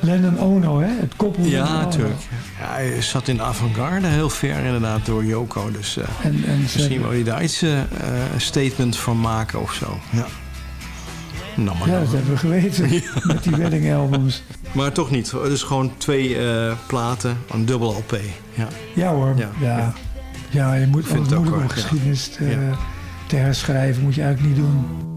Speaker 5: Lennon Ono, hè? Het koppel.
Speaker 6: Ja, natuurlijk. Ja, hij zat in de avant-garde heel ver inderdaad door Joko. Dus uh,
Speaker 5: en, en
Speaker 6: misschien wil je daar iets uh, statement van maken of zo. Ja. Nou, maar
Speaker 5: ja, dat hebben we geweten <laughs> ja. met die wedding albums.
Speaker 6: Maar toch niet. Het is gewoon twee uh, platen, een dubbel LP. Ja,
Speaker 5: ja hoor. Ja, ja. Ja. je moet,
Speaker 6: het
Speaker 5: moeilijk om geschiedenis te, te herschrijven. Moet je eigenlijk niet doen.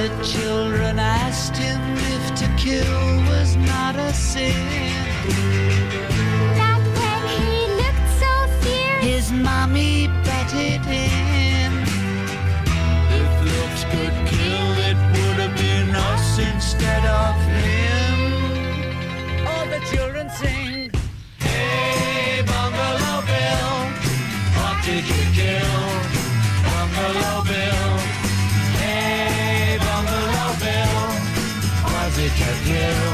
Speaker 7: The children asked him if to kill was not a sin.
Speaker 8: That day he looked so fierce.
Speaker 7: His mommy bet it in. If looks could kill, it would have been us instead of him. All the children sing. It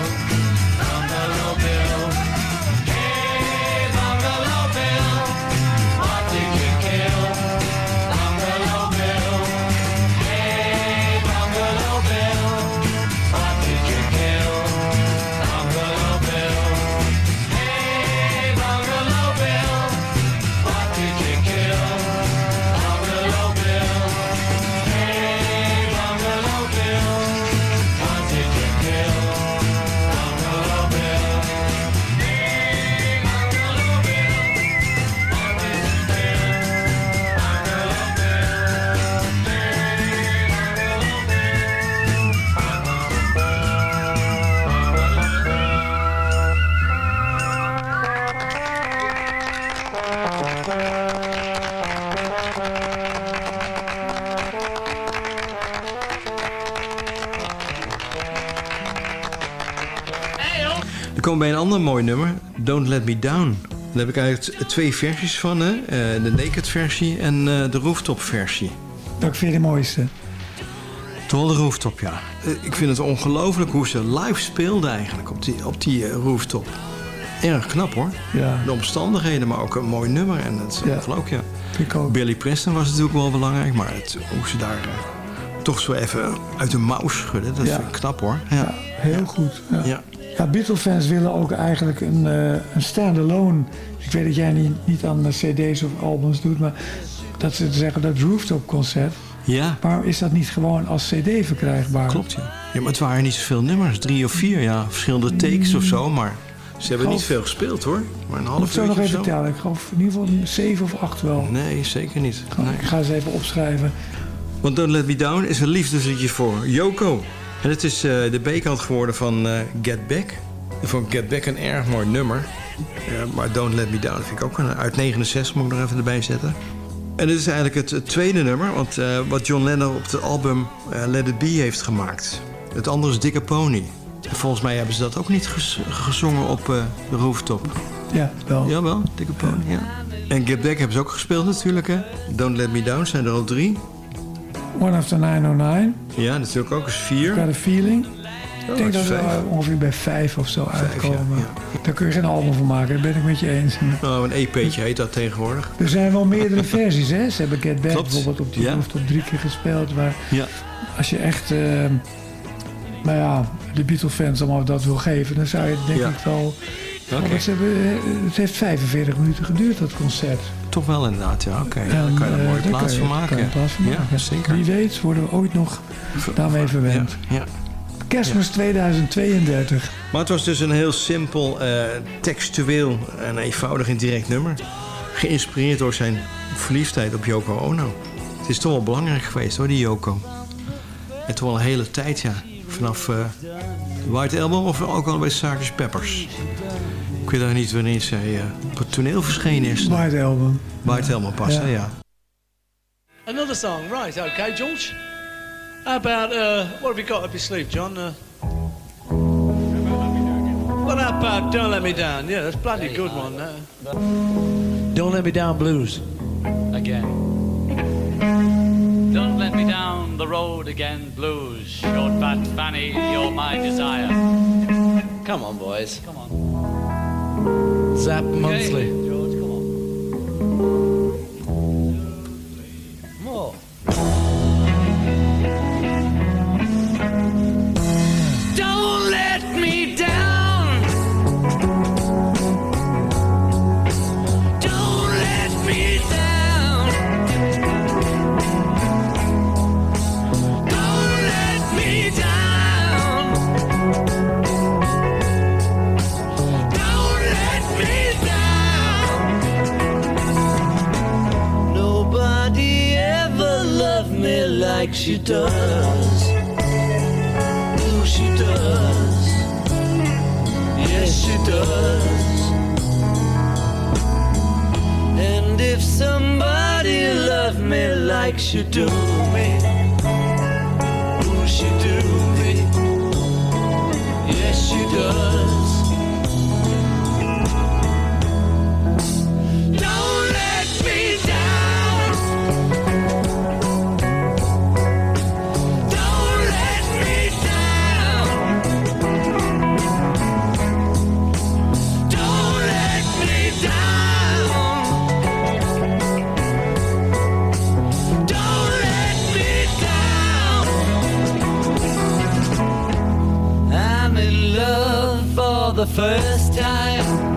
Speaker 6: komen bij een ander mooi nummer, Don't Let Me Down. Daar heb ik eigenlijk twee versies van, hè? Eh, de naked versie en eh, de rooftop versie.
Speaker 5: Welke vind je de mooiste?
Speaker 6: Wel de rooftop, ja. Eh, ik vind het ongelooflijk hoe ze live speelden eigenlijk op die, op die rooftop. Erg knap hoor.
Speaker 5: Ja,
Speaker 6: De omstandigheden, maar ook een mooi nummer. En dat is
Speaker 5: Ja.
Speaker 6: ongelooflijk, ja. Billy Preston was natuurlijk wel belangrijk, maar het, hoe ze daar toch zo even uit de mouw schudden, dat
Speaker 5: Ja.
Speaker 6: vind ik knap hoor.
Speaker 5: Ja. heel goed. Ja.
Speaker 6: Ja.
Speaker 5: Beatle-fans willen ook eigenlijk een, eh een standalone. Ik weet dat jij niet, niet aan eh, cd's of albums doet, maar dat ze zeggen dat rooftop concert.
Speaker 6: ja,
Speaker 5: Waarom is dat niet gewoon als cd verkrijgbaar?
Speaker 6: klopt ja. ja. Maar het waren niet zoveel nummers, drie of vier, ja. Verschillende takes of zo, maar ze hebben niet veel gespeeld hoor. Maar een
Speaker 5: Ik
Speaker 6: half
Speaker 5: moet zo nog even tellen. Ik geloof in ieder geval zeven of acht wel.
Speaker 6: Nee, zeker niet. Nee.
Speaker 5: Ik ga ze even opschrijven.
Speaker 6: Want Don't Let Me Down is een liefdesliedje voor Yoko. En het is eh, de B-kant geworden van eh, Get Back. Ik vond Get Back een erg mooi nummer. Maar Don't Let Me Down vind ik ook een, uit 69, moet ik nog even erbij zetten. En dit is eigenlijk het, het tweede nummer, want eh, wat John Lennon op het album Let It Be heeft gemaakt. Het andere is Dikke Pony. En volgens mij hebben ze dat ook niet gezongen op de rooftop.
Speaker 5: Ja, wel.
Speaker 6: Jawel, Dikke Pony, ja. En Get Back hebben ze ook gespeeld natuurlijk, hè. Don't Let Me Down zijn er al drie.
Speaker 5: One After 909.
Speaker 6: Ja, natuurlijk ook eens vier.
Speaker 5: Got a Feeling. Ik denk
Speaker 6: dat
Speaker 5: dat we ongeveer bij vijf of zo uitkomen.
Speaker 6: ja,
Speaker 5: Daar kun je geen album van maken, daar ben ik met je eens.
Speaker 6: Oh, een EP'tje heet dat tegenwoordig.
Speaker 5: Er zijn wel meerdere <laughs> versies, hè? Ze hebben Get Back
Speaker 6: Klopt.
Speaker 5: bijvoorbeeld op die
Speaker 6: Ja.
Speaker 5: rooftop drie keer gespeeld. Maar
Speaker 6: Ja.
Speaker 5: als je echt, nou ja, de Beatle-fans allemaal dat wil geven, dan zou je denk ik wel... Hebben, eh, het heeft 45 minuten geduurd, dat concert.
Speaker 6: Toch wel inderdaad, ja. Oké, ja, kan je er een mooie plaats
Speaker 5: je-
Speaker 6: van maken.
Speaker 5: kan je een plaats van
Speaker 6: ja, zeker.
Speaker 5: Wie weet worden we ooit nog daarmee verwend.
Speaker 6: Ja, ja.
Speaker 5: Kerstmis 2032.
Speaker 6: Maar het was dus een heel simpel, eh, textueel en eenvoudig en direct nummer. Geïnspireerd door zijn verliefdheid op Yoko Ono. Het is toch wel belangrijk geweest hoor, die Yoko. En toch wel een hele tijd, ja. Vanaf eh White Album of ook al bij Sgt. Peppers. Ik weet nog niet wanneer zij eh, op het toneel verschenen is.
Speaker 5: White Album.
Speaker 6: White Album pas,
Speaker 5: Ja.
Speaker 9: Another song, right? Okay, George. How about uh, what have you got up your sleeve, John? Uh, what about "Don't Let Me Down"? Yeah, that's bloody good one. Uh, "Don't Let Me Down" blues.
Speaker 10: again. Don't let me down the road again, blues. Short fat fanny, you're my desire.
Speaker 9: Come on, boys.
Speaker 10: Come on.
Speaker 9: Zap monthly.
Speaker 10: Okay, George,
Speaker 7: she does. oh she does. Yes, she does. And if somebody loved me like she do me. The first time.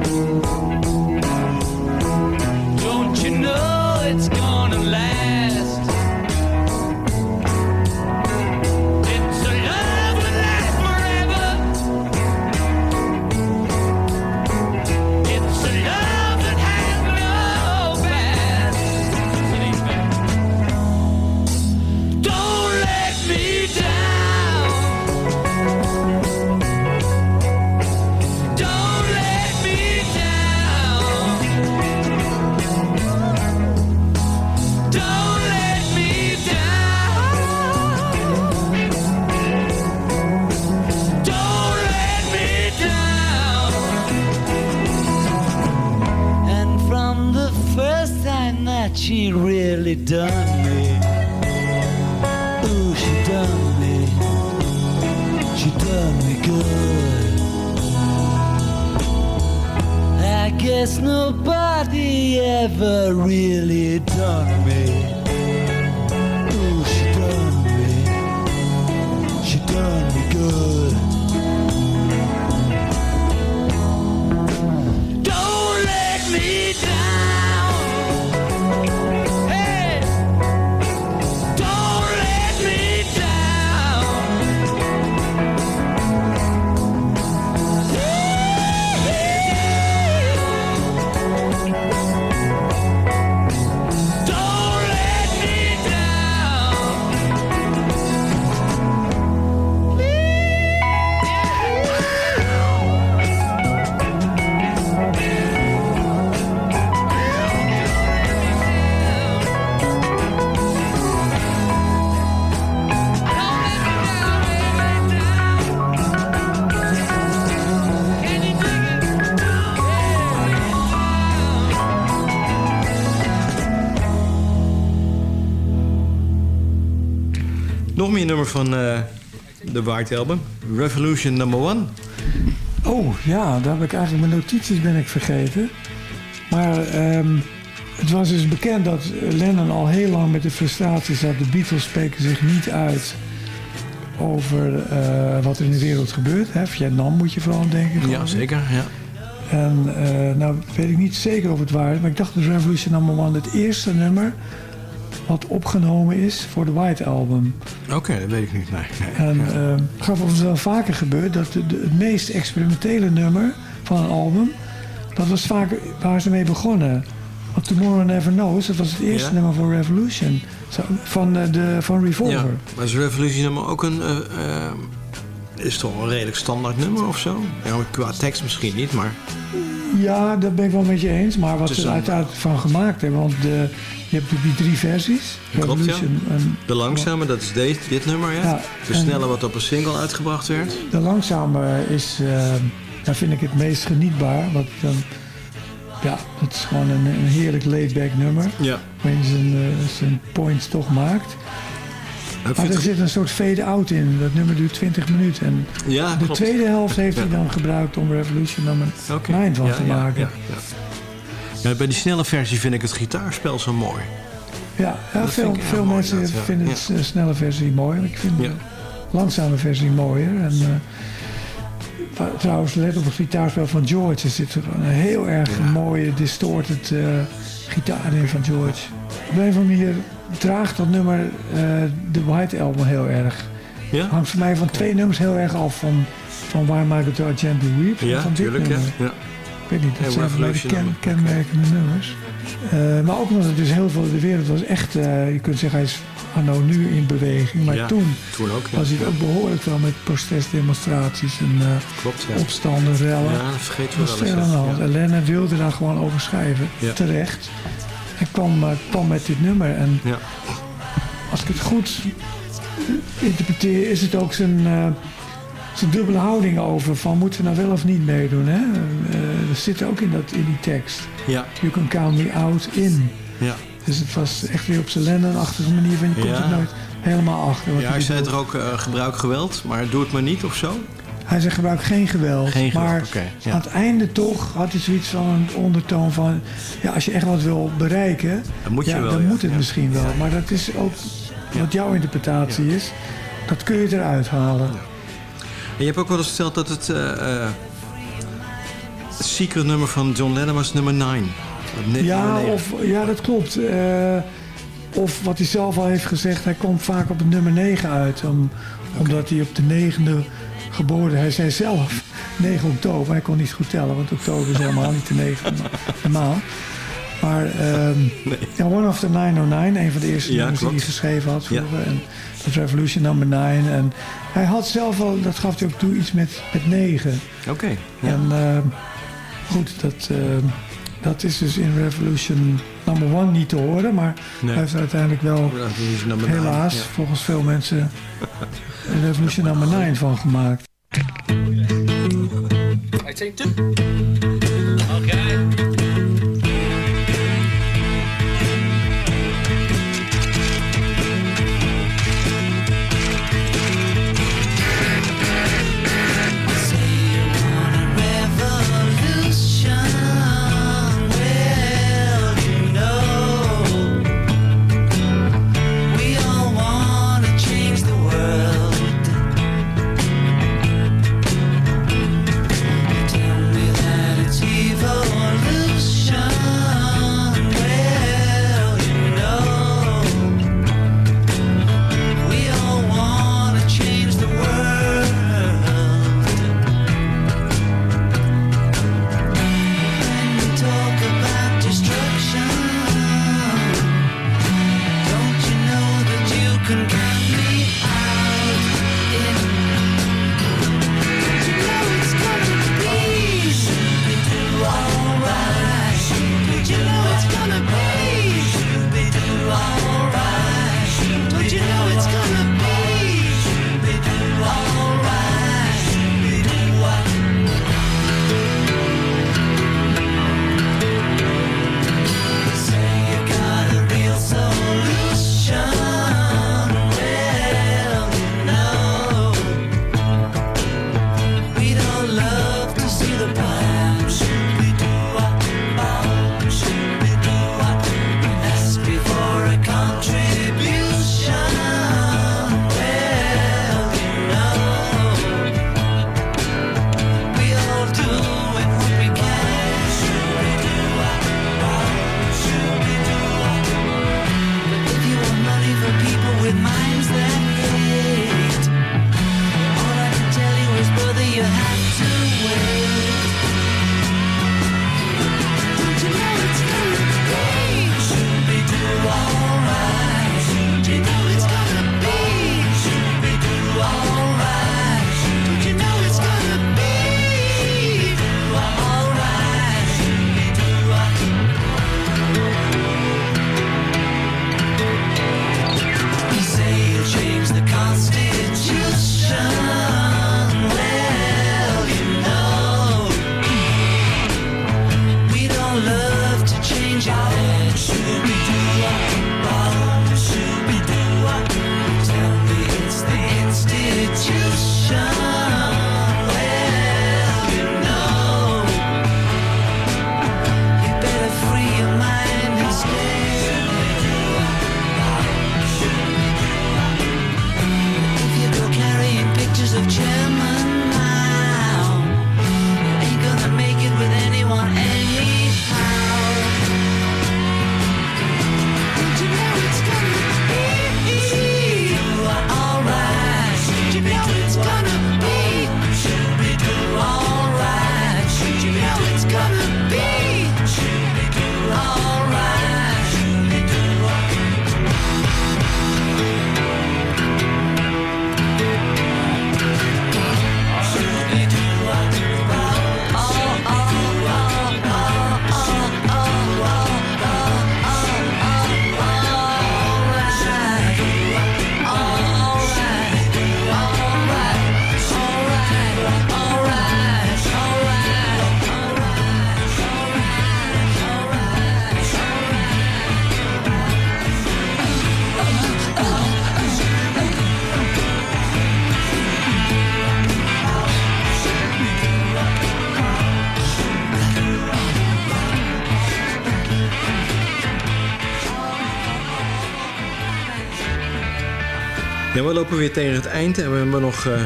Speaker 7: never really
Speaker 6: van eh, de White Album. Revolution Number One.
Speaker 5: Oh ja, daar heb ik eigenlijk mijn notities ben ik vergeten. Maar ehm, het was dus bekend dat Lennon al heel lang met de frustratie zat. De Beatles spreken zich niet uit over eh, wat er in de wereld gebeurt. Hè? Vietnam moet je vooral denken.
Speaker 6: Ja, zeker. Ja.
Speaker 5: En eh, nou weet ik niet zeker of het waar is, maar ik dacht dat Revolution Number One het eerste nummer wat opgenomen is voor de White Album.
Speaker 6: Oké, dat weet ik niet. Nee, nee.
Speaker 5: En
Speaker 6: Ja.
Speaker 5: eh, ik dat het wel vaker gebeurt dat de, de- het meest experimentele nummer van een album, dat was vaak waar ze mee begonnen. Want Tomorrow Never Knows, dat was het eerste
Speaker 6: Ja?
Speaker 5: nummer voor Revolution. Van, eh, de, van Revolver.
Speaker 6: Ja, maar is Revolution Number ook een... eh, eh, is toch een redelijk standaard nummer of zo? Ja, qua tekst misschien niet, maar...
Speaker 5: Ja, dat ben ik wel met je eens. Maar wat ze er uiteindelijk van gemaakt hebben. Want de, je hebt natuurlijk die drie versies.
Speaker 6: Klopt, ja.
Speaker 5: Revolution en
Speaker 6: De langzame, dat is deze, dit nummer, ja.
Speaker 5: Ja,
Speaker 6: de snelle wat op een single uitgebracht werd.
Speaker 5: de langzame is, eh, daar vind ik het meest genietbaar. Want dan, ja, het is gewoon een, een heerlijk laid-back nummer.
Speaker 6: Ja.
Speaker 5: Waarin ze zijn, eh, zijn points toch maakt. Maar er zit een soort fade-out in. Dat nummer duurt 20 minuten. En
Speaker 6: Ja,
Speaker 5: de
Speaker 6: klopt.
Speaker 5: tweede helft heeft hij
Speaker 6: Ja.
Speaker 5: dan gebruikt om Revolution nummer
Speaker 6: Oké.
Speaker 5: 9 van
Speaker 6: Ja,
Speaker 5: te
Speaker 6: ja,
Speaker 5: maken.
Speaker 6: Ja, bij die snelle versie vind ik het gitaarspel zo mooi.
Speaker 5: Ja, veel, veel
Speaker 6: mooi,
Speaker 5: mensen vinden het eh, snelle versie mooi. Ik vind de langzame versie mooier. En, eh, trouwens, let op het gitaarspel van George. Er zit een heel erg mooie distorted eh, gitaar in van George. Op een of andere manier draagt dat nummer eh, de White Album heel erg.
Speaker 6: Ja?
Speaker 5: Hangt voor mij van twee nummers heel erg af van, van Why Michael to Gently Weep.
Speaker 6: Ja,
Speaker 5: van dit
Speaker 6: tuurlijk.
Speaker 5: Nummer.
Speaker 6: Ja.
Speaker 5: Weet niet, dat zijn voor de ken, kenmerkende nummers. Eh, maar ook omdat het dus heel veel, de wereld was echt, eh, je kunt zeggen hij is anno nu in beweging. Maar
Speaker 6: Ja,
Speaker 5: toen
Speaker 6: toen ook, ja.
Speaker 5: was hij ook behoorlijk wel met protestdemonstraties en
Speaker 6: Klopt, ja.
Speaker 5: opstanden, rellen.
Speaker 6: Ja,
Speaker 5: Er was
Speaker 6: wel eens. Ja.
Speaker 5: En Lennon wilde daar gewoon over schrijven, terecht. En kwam, kwam met dit nummer. En
Speaker 6: Ja.
Speaker 5: als ik het goed interpreteer, is het ook zijn, eh, zijn dubbele houding over van moeten we nou wel of niet meedoen. Hè? Eh, dat zit ook in, dat, in die tekst.
Speaker 6: Ja.
Speaker 5: You can count me out in.
Speaker 6: Ja.
Speaker 5: Dus het was echt weer op zijn Lennon-achtige manier van je komt
Speaker 6: Ja.
Speaker 5: er nooit helemaal achter. wat
Speaker 6: Ja, hij zei
Speaker 5: doet.
Speaker 6: er ook eh, gebruik geweld, maar doe het maar niet of zo.
Speaker 5: Hij zegt gebruik geen geweld.
Speaker 6: Geen geweld,
Speaker 5: maar
Speaker 6: oké, ja.
Speaker 5: aan het einde toch had hij zoiets van een ondertoon van... Ja, als je echt wat wil bereiken,
Speaker 6: Dan moet je
Speaker 5: ja,
Speaker 6: wel,
Speaker 5: dan moet het misschien wel. Maar dat is ook wat jouw interpretatie is. Dat kun je eruit halen.
Speaker 6: Je hebt ook wel eens verteld dat het, eh, eh, het secret nummer van John Lennon was nummer 9.
Speaker 5: Ja, of, ja, dat klopt. Eh, of wat hij zelf al heeft gezegd, hij komt vaak op het nummer 9 uit. Om, Omdat hij op de negende geboren Hij zei zelf <laughs> 9 oktober. Hij kon niet goed tellen, want oktober is helemaal niet de negende <laughs> ma- maand. Maar ehm, ja, One of the 909, een van de eerste
Speaker 6: Ja,
Speaker 5: nummers die hij geschreven had
Speaker 6: Ja.
Speaker 5: vroeger. En dat Revolution number 9. En hij had zelf al, dat gaf hij ook toe, iets met, met 9.
Speaker 6: Oké. ja.
Speaker 5: En ehm, goed, dat, ehm, dat is dus in Revolution number 1 niet te horen. Maar
Speaker 6: Nee.
Speaker 5: hij heeft er uiteindelijk wel,
Speaker 6: nine,
Speaker 5: helaas,
Speaker 6: ja.
Speaker 5: volgens veel mensen, Revolution number 9 van gemaakt.
Speaker 7: I take two.
Speaker 6: Lopen weer tegen het eind en we hebben nog, eh,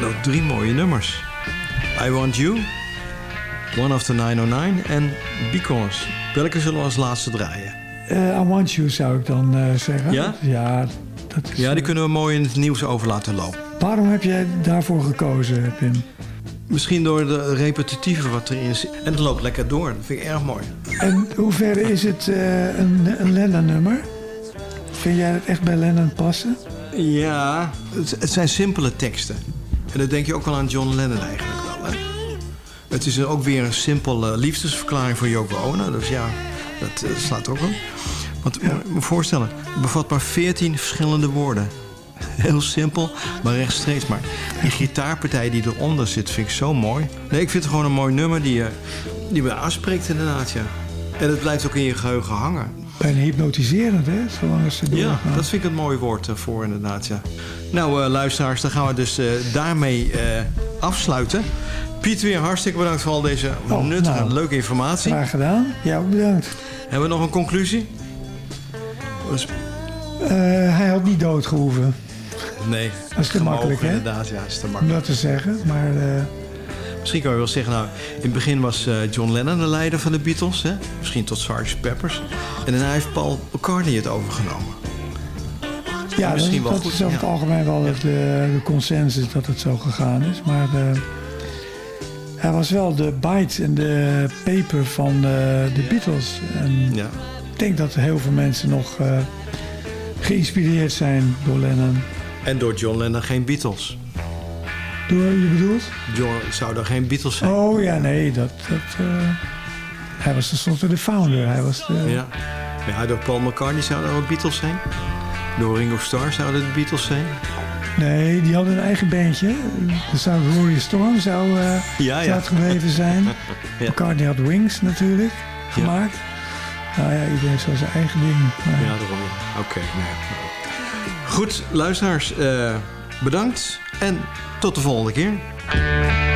Speaker 6: nog drie mooie nummers. I Want You, One of the 909 en Because. Welke zullen we als laatste draaien?
Speaker 5: Eh, I Want You zou ik dan eh, zeggen.
Speaker 6: Ja?
Speaker 5: Ja, dat is,
Speaker 6: Ja, die kunnen we mooi in het nieuws over laten lopen.
Speaker 5: Waarom heb jij daarvoor gekozen, Pim?
Speaker 6: Misschien door de repetitieve wat erin zit. En het loopt lekker door. Dat vind ik erg mooi.
Speaker 5: En hoe ver is het een, een Lennon-nummer? Vind jij het echt bij Lennon passen?
Speaker 6: Ja, het, het zijn simpele teksten. En dat denk je ook wel aan John Lennon eigenlijk wel. Hè? Het is ook weer een simpele liefdesverklaring voor Yoko Ono. Dus ja, dat eh, slaat ook wel. Want moet je me voorstellen, het bevat maar 14 verschillende woorden. <laughs> Heel simpel, maar rechtstreeks. Maar die gitaarpartij die eronder zit, vind ik zo mooi. Nee, ik vind het gewoon een mooi nummer die je, die me aanspreekt inderdaad, ja. En het blijft ook in je geheugen hangen.
Speaker 5: Bijna hypnotiserend, hè? Zolang als ze
Speaker 6: Ja,
Speaker 5: doorgaan.
Speaker 6: dat vind ik een mooi woord eh, voor inderdaad, ja. Nou, eh, luisteraars, dan gaan we dus eh, daarmee afsluiten. Piet, weer hartstikke bedankt voor al deze
Speaker 5: Oh,
Speaker 6: nuttige
Speaker 5: nou,
Speaker 6: leuke informatie.
Speaker 5: Graag gedaan. Ja, ook bedankt.
Speaker 6: Hebben we nog een conclusie?
Speaker 5: Hij had niet dood gehoeven,
Speaker 6: nee,
Speaker 5: Dat is te makkelijk, hè?
Speaker 6: Inderdaad, ja, is te
Speaker 5: om
Speaker 6: makkelijk.
Speaker 5: dat te zeggen. Maar
Speaker 6: Misschien kan je wel zeggen, nou, in het begin was eh, John Lennon de leider van de Beatles, hè? Misschien tot Sgt. Peppers. En daarna heeft Paul McCartney het overgenomen.
Speaker 5: ja, dat,
Speaker 6: misschien wel
Speaker 5: dat
Speaker 6: goed,
Speaker 5: is over
Speaker 6: ja.
Speaker 5: het algemeen wel het, eh, de consensus dat het zo gegaan is. Maar hij was wel de bite en de paper van eh, de Beatles. En
Speaker 6: Ja.
Speaker 5: ik denk dat heel veel mensen nog eh, geïnspireerd zijn door Lennon.
Speaker 6: En door John Lennon geen Beatles.
Speaker 5: Door, je bedoelt?
Speaker 6: John zou er geen Beatles zijn.
Speaker 5: Oh ja, nee, dat... dat eh, hij was tenslotte de founder. Hij was de,
Speaker 6: Ja. ja, door Paul McCartney zouden er ook Beatles zijn. Door Ringo Starr zouden het Beatles zijn.
Speaker 5: Nee, die hadden een eigen bandje. Er zou Rory Storm zou, eh,
Speaker 6: Ja,
Speaker 5: zou het gebleven zijn. <laughs>
Speaker 6: Ja.
Speaker 5: McCartney had Wings natuurlijk gemaakt. Nou ja, iedereen heeft zo zijn eigen ding. Maar
Speaker 6: Ja, daarom. ja. Oké, nee. Goed, luisteraars, eh, bedankt. En tot de volgende keer.